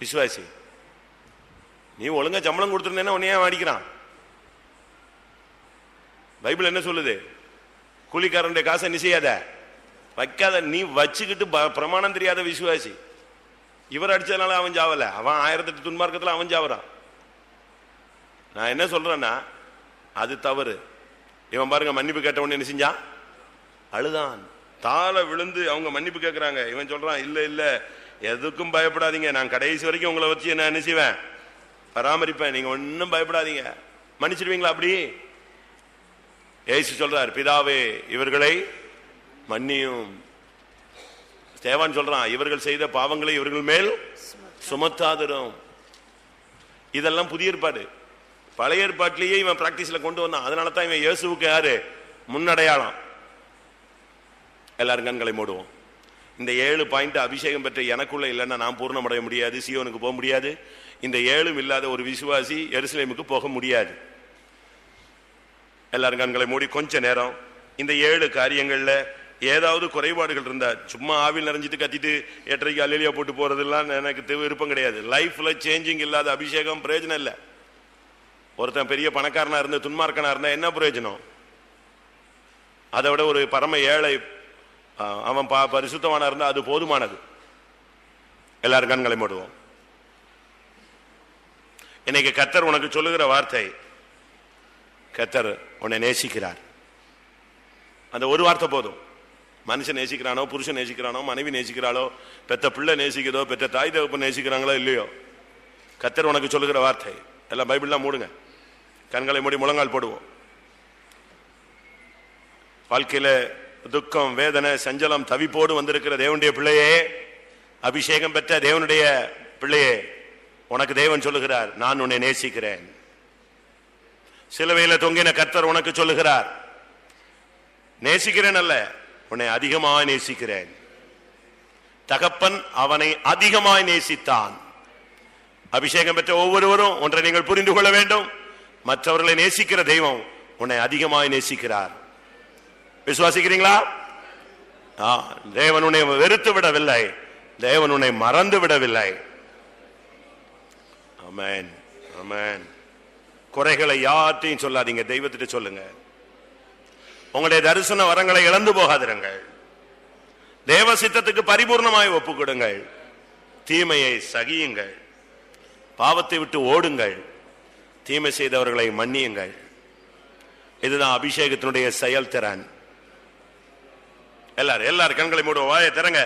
விசுவாசி நீ ஒழுங்கா சம்பளம் கொடுத்துருந்தேன்னா உன்னையே அவன் அடிக்கிறான். பைபிள் என்ன சொல்லுது? கூலிக்காரனுடைய காசை என்ன செய்யாத. வைக்காத. நீ வச்சுக்கிட்டு ப- பிரமாணம் தெரியாத விசுவாசி. இவர் அடிச்சதுனால அவன் சாவல. அவன் ஆயிரத்தெட்டு துன்மார்க்கத்தில் அவன் சாவறான். நான் என்ன சொல்றேன்னா அது தவறு. இவன் பாருங்க மன்னிப்பு கேட்ட உடனே என்ன செஞ்சான்? அழுதான். தாள விழுந்து அவங்க மன்னிப்பு கேட்கறாங்க இவன் சொல்றான் இல்ல இல்ல எதுக்கும் பயப்படாதீங்க. நான் கடைசி வரைக்கும் உங்களை வச்சு என்ன என்ன செய்வேன்? பராமரிப்பேன். நீங்க ஒன்னும் பயப்படாதீங்க. மன்னிச்சிடுவீங்களா அப்படி? ஏசு சொல்றார் பிதாவே இவர்களை மன்னியும். தேவான் சொல்றான் இவர்கள் செய்த பாவங்களை இவர்கள் மேல் சுமத்தாதிரும். இதெல்லாம் புதிய ஏற்பாடு. பழைய ஏற்பாட்டிலேயே இவன் பிராக்டிஸ்ல கொண்டு வந்தான். அதனால தான் இவன் இயேசுவுக்கு யாரு? முன்னடையாளம். எல்லாரும் கண்களை மூடுவோம் இந்த ஏழு பாயிண்ட் அபிஷேகம் பெற்ற எனக்குள்ள இல்லைன்னா நான் பூர்ணமடைய முடியாது சியோனுக்கு போக முடியாது. இந்த ஏழும் இல்லாத ஒரு விசுவாசி எருசலேமுக்கு போக முடியாது. எல்லாரும் கண்களை மூடி கொஞ்ச நேரம் இந்த ஏழு காரியங்களில் ஏதாவது குறைபாடுகள் இருந்தா சும்மா ஆவில் நிறைஞ்சிட்டு கத்திட்டு எட்டரைக்கு அலையிலியா போட்டு போறதெல்லாம் எனக்கு விருப்பம் கிடையாது. லைஃப்ல சேஞ்சிங் இல்லாத அபிஷேகம் பிரயோஜனம் இல்லை. ஒருத்தன் பெரிய பணக்காரனா இருந்த துன்மார்க்கனா இருந்தா என்ன பிரயோஜனம்? அதை விட ஒரு பரம ஏழை அவன் ப- பரிசுத்தமான இருந்தா அது போதுமானது. எல்லாரும் கண்களை மூடுவோம். இன்னைக்கு கத்தர் உனக்கு சொல்லுகிற வார்த்தை கத்தர் உன்னை நேசிக்கிறார். அந்த ஒரு வார்த்தை போதும். மனுஷன் நேசிக்கிறானோ புருஷன் நேசிக்கிறானோ மனைவி நேசிக்கிறாளோ பெத்த பிள்ளை நேசிக்கிறதோ பெத்த தாய் தகப்பு நேசிக்கிறாங்களோ இல்லையோ கத்தர் உனக்கு சொல்லுகிற வார்த்தை எல்லாம் பைபிள்லாம் மூடுங்க. கண்களை மூடி முழங்கால் போடுவோம். வாழ்க்கையில துக்கம் வேதனை சஞ்சலம் தவிப்போடு வந்திருக்கிற தேவனுடைய பிள்ளையே அபிஷேகம் பெற்ற தேவனுடைய பிள்ளையே உனக்கு தேவன் சொல்லுகிறார் நான் உன்னை நேசிக்கிறேன். சிலுவையில தொங்கின கர்த்தர் உனக்கு சொல்லுகிறார் நேசிக்கிறேன் அல்ல உன்னை அதிகமாய் நேசிக்கிறேன். தகப்பன் அவனை அதிகமாய் நேசித்தான். அபிஷேகம் பெற்ற ஒவ்வொருவரும் ஒன்றை நீங்கள் புரிந்து கொள்ள வேண்டும். மற்றவர்களை நேசிக்கிற தெய்வம் உன்னை அதிகமாய் நேசிக்கிறார். விசுவாசிக்கிறீங்களா? ஆ, தேவன் உன்னை வெறுத்து விடவில்லை. தேவன் உன்னை மறந்து விடவில்லை. அமேன் அமேன் குறைகளை யார்ட்டையும் சொல்லாதீங்க. தெய்வத்திட்ட சொல்லுங்க. உங்களுடைய தரிசன வரங்களை இழந்து போகாதிருங்கள். தேவ சித்தத்துக்கு பரிபூர்ணமாய் ஒப்பு கொடுங்கள் தீமையை சகியுங்கள். பாவத்தை விட்டு ஓடுங்கள். தீமை செய்தவர்களை மன்னியுங்கள். இதுதான் அபிஷேகத்தினுடைய செயல்திறன். எல்லாரும் எல்லாரும் கண்களை மூடுவோம். வாயை திறங்க.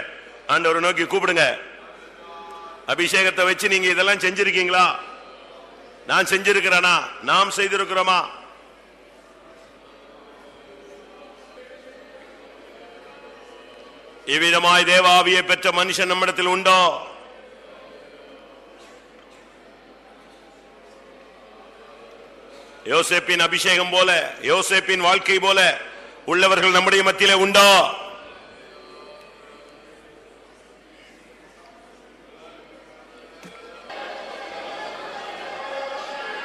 ஆண்டவரை நோக்கி கூப்பிடுங்க. அபிஷேகத்தை வச்சு நீங்க இதெல்லாம் செஞ்சிருக்கீங்களா? நான் செஞ்சிருக்கிறேனா? நாம் செய்திருக்கிறோமா? இவ்விதமாய் தேவாவியை பெற்ற மனுஷன் நம்மிடத்தில் உண்டோ? யோசேப்பின் அபிஷேகம் போல யோசேப்பின் வாழ்க்கை போல உள்ளவர்கள் நம்முடைய மத்தியிலே உண்டோ?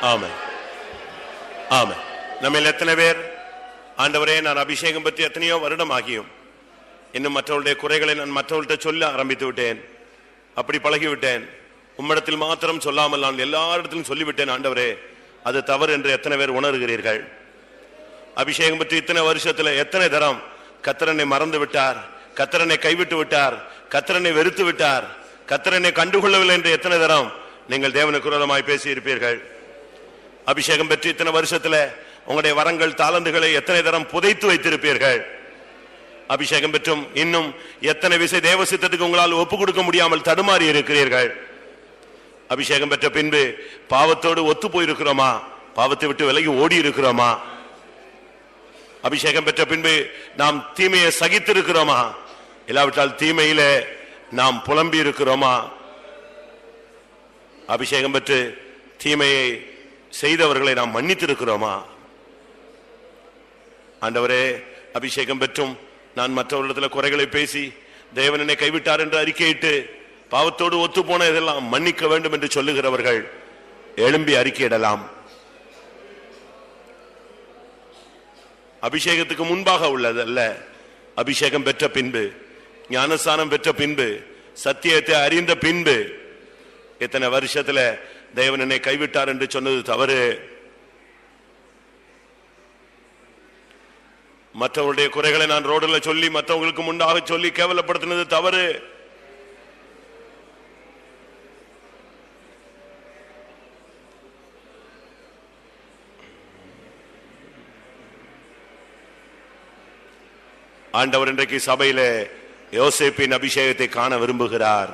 ஆமை ஆமை நம்ம எத்தனை பேர்? ஆண்டவரே நான் அபிஷேகம் பற்றி எத்தனையோ வருடம் ஆகியும் இன்னும் மற்றவருடைய குறைகளை நான் மற்றவர்கள்ட்ட சொல்ல ஆரம்பித்து விட்டேன். அப்படி பழகிவிட்டேன் உம்மிடத்தில் மாத்திரம் சொல்லாமல் நான் எல்லா இடத்திலும் சொல்லிவிட்டேன் ஆண்டவரே. அது தவறு என்று எத்தனை பேர் உணர்கிறீர்கள்? அபிஷேகம் பற்றி இத்தனை வருஷத்துல எத்தனை தரம் கத்திரனை மறந்து விட்டார் கத்திரனை கைவிட்டு விட்டார் கத்திரனை வெறுத்து விட்டார் கத்திரனை கண்டுகொள்ளவில்லை என்று எத்தனை தரம் நீங்கள் தேவனுக்கு குரோதமாய் பேசி இருப்பீர்கள் அபிஷேகம் பெற்று இத்தனை வருஷத்துல உங்களுடைய வரங்கள் தாளந்துகளை எத்தனை தரம் புதைத்து வைத்திருப்பீர்கள்? அபிஷேகம் பெற்றும் இன்னும் எத்தனை விசை தேவ சித்தத்துக்கு உங்களால் ஒப்பு கொடுக்க முடியாமல் தடுமாறி இருக்கிறீர்கள்? அபிஷேகம் பெற்ற பின்பு பாவத்தோடு ஒத்து போயிருக்கிறோமா? பாவத்தை விட்டு விலகி ஓடி இருக்கிறோமா அபிஷேகம் பெற்ற பின்பு நாம் தீமையை சகித்திருக்கிறோமா? இல்லாவிட்டால் தீமையில நாம் புலம்பி இருக்கிறோமா அபிஷேகம் பெற்று தீமையை செய்தவர்களை நாம் மன்னித்திருக்கிறோமா? ஆண்டவரே அபிஷேகம் பெற்றும் நான் மற்றவர்களிடத்தில் குறைகளை பேசி தேவன் என்னை கைவிட்டார் என்று அறிக்கையிட்டு பாவத்தோடு ஒத்து போன இதெல்லாம் மன்னிக்க வேண்டும் என்று சொல்லுகிறவர்கள் எழும்பி அறிக்கையிடலாம். அபிஷேகத்துக்கு முன்பாக உள்ளது அல்ல. அபிஷேகம் பெற்ற பின்பு ஞானஸ்தானம் பெற்ற பின்பு சத்தியத்தை அறிந்த பின்பு இத்தனை வருஷத்துல தேவன் என்னை கைவிட்டார் என்று சொன்னது தவறு. மற்றவருடைய குறைகளை நான் ரோடுல சொல்லி மற்றவங்களுக்கு முன்னாக சொல்லி கேவலப்படுத்தினது தவறு. ஆண்டவர் இன்றைக்கு சபையில யோசேப்பின் அபிஷேகத்தை காண விரும்புகிறார்.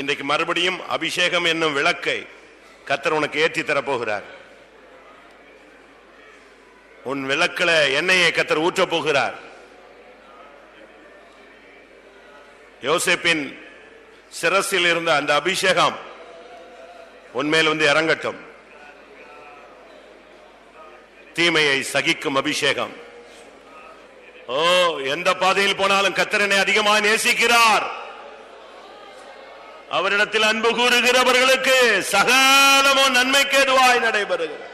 இன்றைக்கு மறுபடியும் அபிஷேகம் என்னும் விளக்கை கத்தர் உனக்கு ஏற்றி தரப்போகிறார். உன் விளக்கில் எண்ணெயை கத்தர் ஊற்றப் போகிறார். யோசேப்பின் சிரசில் இருந்த அந்த அபிஷேகம் உன்மேல் வந்து இறங்கட்டும். தீமையை சகிக்கும் அபிஷேகம். ஓ எந்த பாதையில் போனாலும் கத்தரனை அதிகமாக நேசிக்கிறார். அவரிடத்தில் அன்பு கூறுகிறவர்களுக்கு சகலமும் நன்மை எதுவாய் நடைபெறுகிறது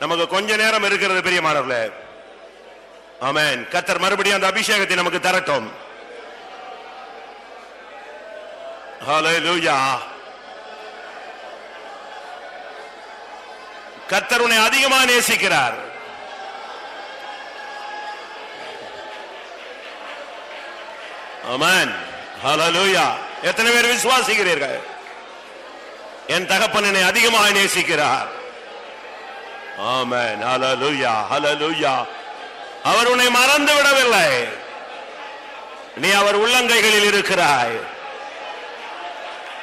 நமக்கு கொஞ்ச நேரம் இருக்கிறது பிரியமானவர்களே ஆமென் கத்தர் மறுபடியும் அந்த அபிஷேகத்தை நமக்கு தரட்டும். லூயா கத்தர் உன்னை அதிகமா நேசிக்கிறார். எத்தனை பேர் விசுவாசிக்கிறீர்கள்? என் தகப்பன் என்னை அதிகமாக நேசிக்கிறார். ஆமன் ஹலலுயா ஹலலுயா அவர் உன்னை மறந்து விடவில்லை. நீ அவர் உள்ளங்கைகளில் இருக்கிறாய்.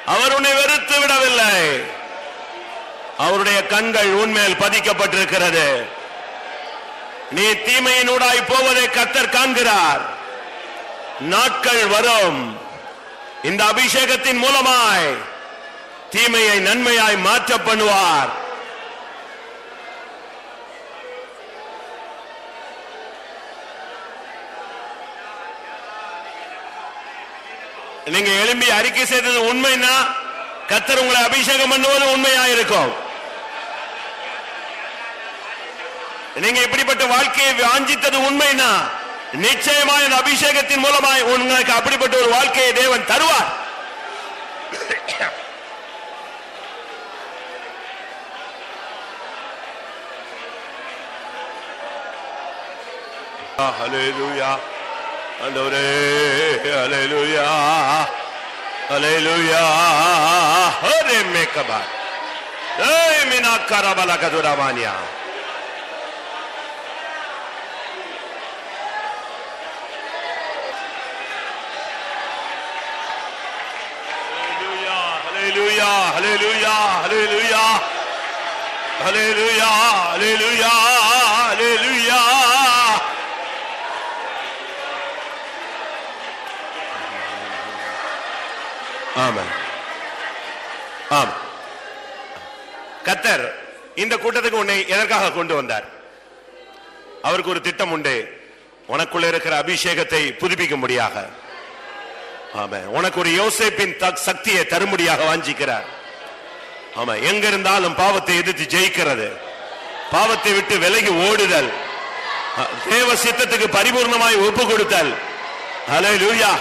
அவர் உன்னை வெறுத்து விடவில்லை. அவருடைய கண்கள் உன்மேல் பதிக்கப்பட்டிருக்கிறது. நீ தீமையினூடாய் போவதை கத்தர் காண்கிறார். நாட்கள் வரும். இந்த அபிஷேகத்தின் மூலமாய் தீமையை நன்மையாய் மாற்ற பண்ணுவார். நீங்க எழும்பி அறிக்கை செய்தது உண்மைன்னா கத்தர் உங்களை அபிஷேகம் பண்ணுவது உண்மையா இருக்கும் நீங்க இப்படிப்பட்ட வாழ்க்கையை வாஞ்சித்தது உண்மைனா நிச்சயமாய் இந்த அபிஷேகத்தின் மூலமாய் உங்களுக்கு அப்படிப்பட்ட ஒரு வாழ்க்கையை தேவன் தருவார். Hallelujah. ஆண்டவரே ஹalleluya ஹalleluya ஹரே மேக்கபா ஏய் மினா கரபல கதுரமானியா ஹalleluya ஹalleluya ஹalleluya ஹalleluya ஹalleluya ஹalleluya ஆமென் ஆம் கத்தர் இந்த கூட்டத்துக்கு உன்னை எதற்காக கொண்டு வந்தார்? அவருக்கு ஒரு திட்டம் உண்டு. உனக்குள்ள இருக்கிற அபிஷேகத்தை புதுப்பிக்க புதுப்பிக்கும்படியாக. ஆமா உனக்கு ஒரு யோசிப்பின் சக்தியை தரும்படியாக வாஞ்சிக்கிறார். ஆமா எங்க இருந்தாலும் பாவத்தை எதிர்த்து ஜெயிக்கிறது. பாவத்தை விட்டு விலகி ஓடுதல். தேவ சித்தத்துக்கு பரிபூர்ணமாய் ஒப்பு கொடுத்தல். ஹalleluya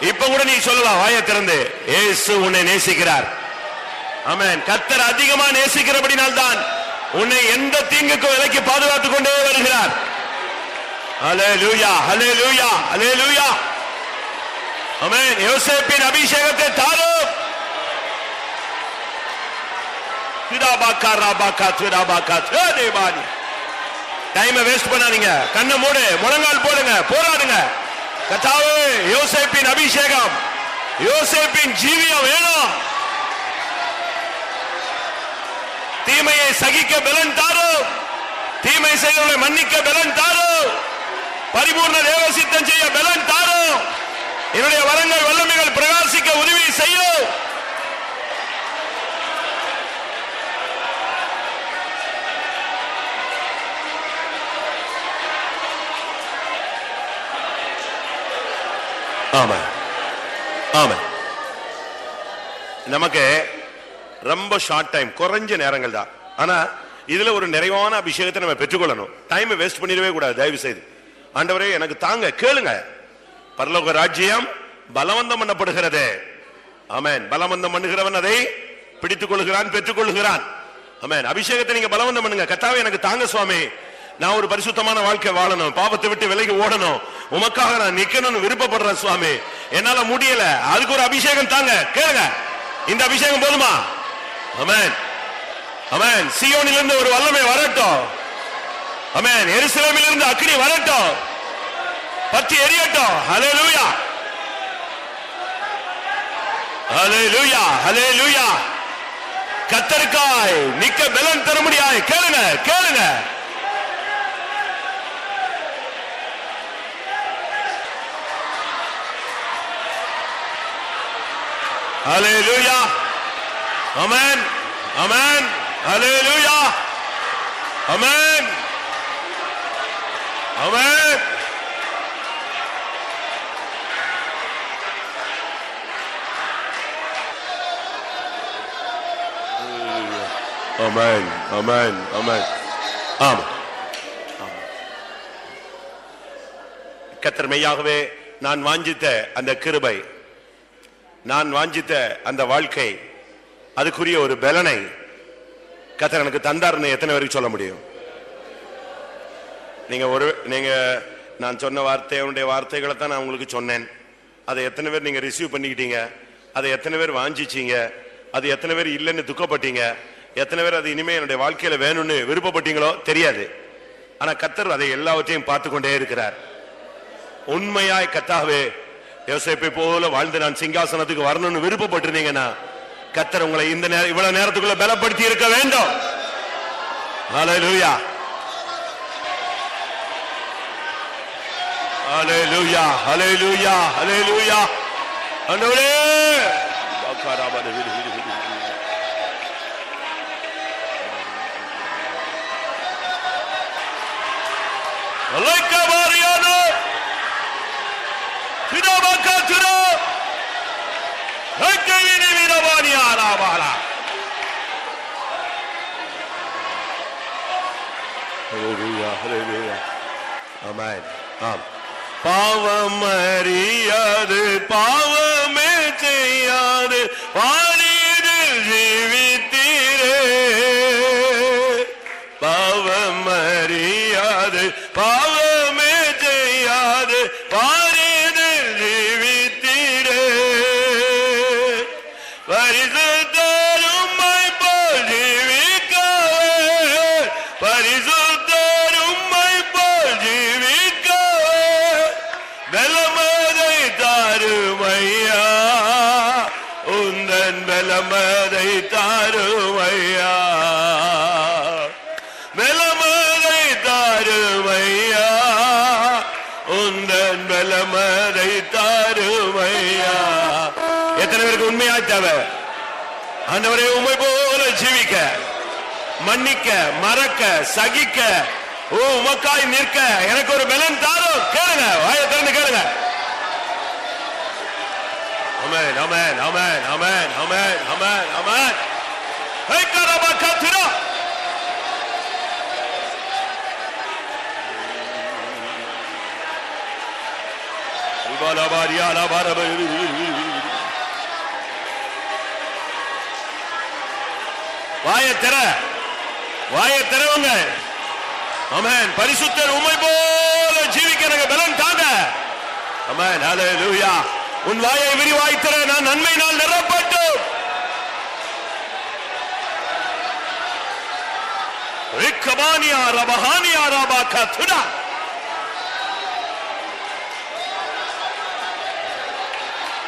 இப்ப கூட நீ சொல்லலாம் வாயை திறந்து. ஏசு உன்னை நேசிக்கிறார். ஆமேன். கத்தர் அதிகமா நேசிக்கிறபடினால் தான் உன்னை எந்த தீங்குக்கும் விலைக்கு பாதுகாத்துக் கொண்டே வருகிறார். லூயா அலே லூயா ஆமென் யோசேப்பின் அபிஷேகத்தை தாரும் திடாபாக்கா ராபாக்கா திடாபாக்கா தேவானி டைம் வேஸ்ட் பண்ணாதீங்க. கண்ணை மூடு. முழங்கால் போடுங்க. போராடுங்க. கத்தாவே யோசேப்பின் அபிஷேகம் யோசேப்பின் ஜீவியம் வேணும். தீமையை சகிக்க பலன் தாரும் தீமை செய்தவர்களை மன்னிக்க பலன் தாரும் பரிபூர்ண தேவசித்தம் செய்ய பலன் தாரும் என்னுடைய வரங்கள் வல்லமைகள் பிரகாசிக்க உதவி செய்யும் ஆமா ஆமா நமக்கு ரொம்ப ஷார்ட் டைம் குறைஞ்ச நேரங்கள் தான். ஆனா இதுல ஒரு நிறைவான அபிஷேகத்தை நம்ம பெற்றுக்கொள்ளணும். டைம் வேஸ்ட் பண்ணிடவே கூடாது தயவு செய்து ஆண்டவரே எனக்கு தாங்க கேளுங்க. பரலோக ராஜ்யம் பலவந்தம் பண்ணப்படுகிறது. ஆமேன். பலவந்தம் பண்ணுகிறவன் அதை பிடித்துக் கொள்கிறான் பெற்றுக் கொள்கிறான். ஆமேன். அபிஷேகத்தை நீங்க பலவந்தம் பண்ணுங்க. கத்தாவை எனக்கு தாங்க சுவாமி. நான் ஒரு பரிசுத்தமான வாழ்க்கை வாழணும். பாவத்தை விட்டு விலகி ஓடணும். உமக்காக நான் நிக்கணும்னு விருப்பப்படுறேன் சுவாமி. என்னால முடியல. அதுக்கு ஒரு அபிஷேகம் தாங்க. கேளுங்க. இந்த அபிஷேகம் போதுமா? அமேன் அமேன் சியோனிலிருந்து ஒரு வல்லமை வரட்டும். அமேன் எருசலேமிலிருந்து அக்னி வரட்டும். பத்தி எரியட்டும் ஹலே லூயா ஹலே லூயா ஹலே லூயா கத்தருக்காய் நிக்க பலன் தர முடியாய் கேளுங்க கேளுங்க ஹalleluya amen amen hallelujah amen amen Amen. Amen. Amen. ஆமா கத்தர் மெய்யாகவே நான் வாஞ்சித்த அந்த கிருபை நான் வாஞ்சித்த அந்த வாழ்க்கை அதுக்குரிய ஒரு பலனை கத்தர் எனக்கு தந்தார்னு எத்தனை பேருக்கு சொல்ல முடியும் நீங்க ஒரு நீங்க நான் சொன்ன வார்த்தை அவனுடைய வார்த்தைகளை தான் நான் உங்களுக்கு சொன்னேன் அதை எத்தனை பேர் நீங்க ரிசீவ் பண்ணிக்கிட்டீங்க அதை எத்தனை பேர் வாஞ்சிச்சிங்க அது எத்தனை பேர் இல்லைன்னு துக்கப்பட்டீங்க எத்தனை பேர் அது இனிமே என்னுடைய வாழ்க்கையில வேணும்னு விருப்பப்பட்டீங்களோ தெரியாது. ஆனா கத்தர் அதை எல்லாவற்றையும் பார்த்து கொண்டே இருக்கிறார். உண்மையாய் கத்தாவே யோசேப்பை போல வாழ்ந்து நான் சிங்காசனத்துக்கு வரணும்னு விருப்பப்பட்டிருந்தீங்கன்னா கத்தர் உங்களை இந்த நேரம் இவ்வளவு நேரத்துக்குள்ள பலப்படுத்தி இருக்க வேண்டும். ஹalleluya ஹalleluya ஹalleluya ஹalleluya ஆண்டவரே அக்காராபது விடு விடு விடு அலைக்கபாரியானோ திடமக்கத்திரோ ஹக்கையினி வீரவாணியாராவாரா Hallelujah, hallelujah. Amen. ஆம். பாவம் அறியாது பாவமே தாருமையா பலமதை தாருமையா உந்தன் பலமதை தாருமையா எத்தனை பேருக்கு உண்மையா தேவை? ஆண்டவரே உண்மை போல ஜீவிக்க மன்னிக்க மறக்க சகிக்க ஓ உமக்காய் நிற்க எனக்கு ஒரு பலன் தாரும். கேளுங்க வாயை திறந்து கேளுங்க. அமேன் அமேன் அமேன் அமேன் அமேன் அமேன் அமேன் ஹே வாயத்திறவங்க அமேன் இபாலபாரியா லபாரப வாயை திற. வாயை திறவுங்க. ஆமென். பரிசுத்தர் உமை போல ஜீவிக்க Amen. Hallelujah. உன் வாயை விரிவாய்த்திர நான் நன்மையினால் நிரப்பட்டும். ரபஹானியா ரபாக்கா துடா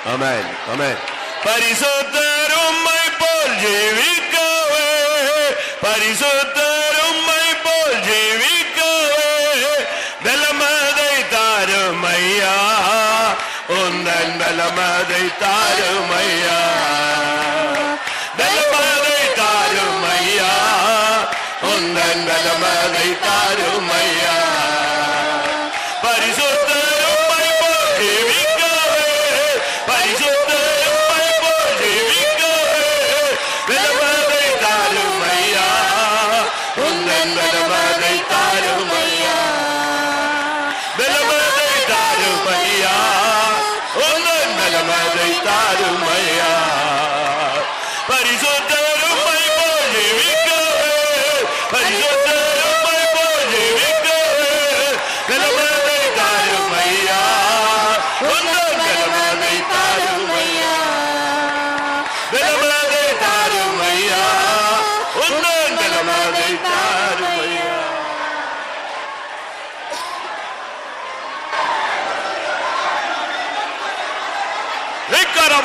Amen. Amen. பரிசுத்தர் உம்மை போல் ஜீவிக்கவே பரிசுத்தர் உம்மை போல் ஜீவிக்கவே பலமதை தாருமையா உந்தன் பலமதை தாருமையா உந்தன் பலமதை தாருமையா.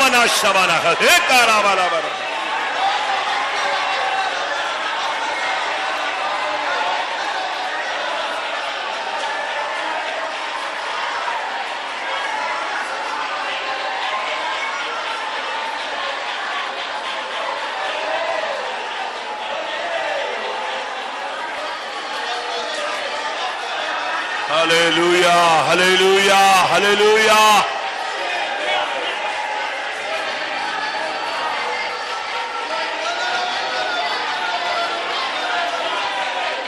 Ekarabana şabana, ekarabana. Hallelujah, hallelujah, hallelujah. இயேசுவே ஆமென்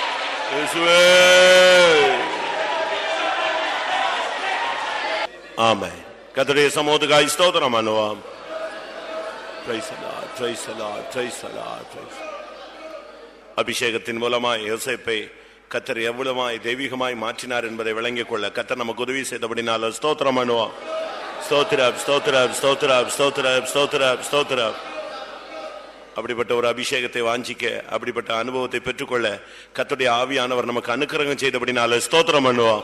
கர்த்தருடைய சமூகத்துக்காய் ஸ்தோத்திரம் பண்ணுவோம் Praise the Lord, praise the Lord, praise the Lord, praise ஸ்தோத்திரம் அனுவாம் அபிஷேகத்தின் மூலமாய் யோசேப்பை கத்தர் எவ்வளவாய் தெய்வீகமாய் மாற்றினார் என்பதை விளங்கிக் கொள்ள கத்தர் நமக்கு உதவி செய்தபடினால ஸ்தோத்திரம் பண்ணுவோம் ஸ்தோத்ராப் ஸ்தோத்ராப் ஸ்தோத்ராப் ஸ்தோத்ராப் ஸ்தோத்ரப் ஸ்தோத்திரம். அப்படிப்பட்ட ஒரு அபிஷேகத்தை வாஞ்சிக்க அப்படிப்பட்ட அனுபவத்தை பெற்றுக்கொள்ள கத்துடைய ஆவியானவர் நமக்கு அனுக்கிரகம் செய்தபடினால ஸ்தோத்திரம் பண்ணுவோம்.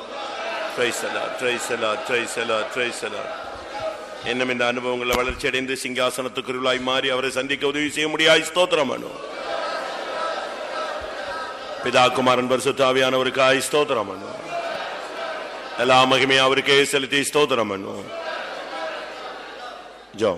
என்னும் இந்த அனுபவங்களை வளர்ச்சி அடைந்து சிங்காசனத்துக்குருளாய் மாறி அவரை சந்திக்க உதவி செய்ய முடியாது ஸ்தோத்திரம் பண்ணுவோம். பிதா குமாரன் பரிசுத்தாவியானவருக்காய் ஸ்தோத்திரம் பண்ணுவோம். எல்லா மகிமையும் அவருக்கே செலுத்தி ஸ்தோத்திரம் பண்ணுவோம். ஜோ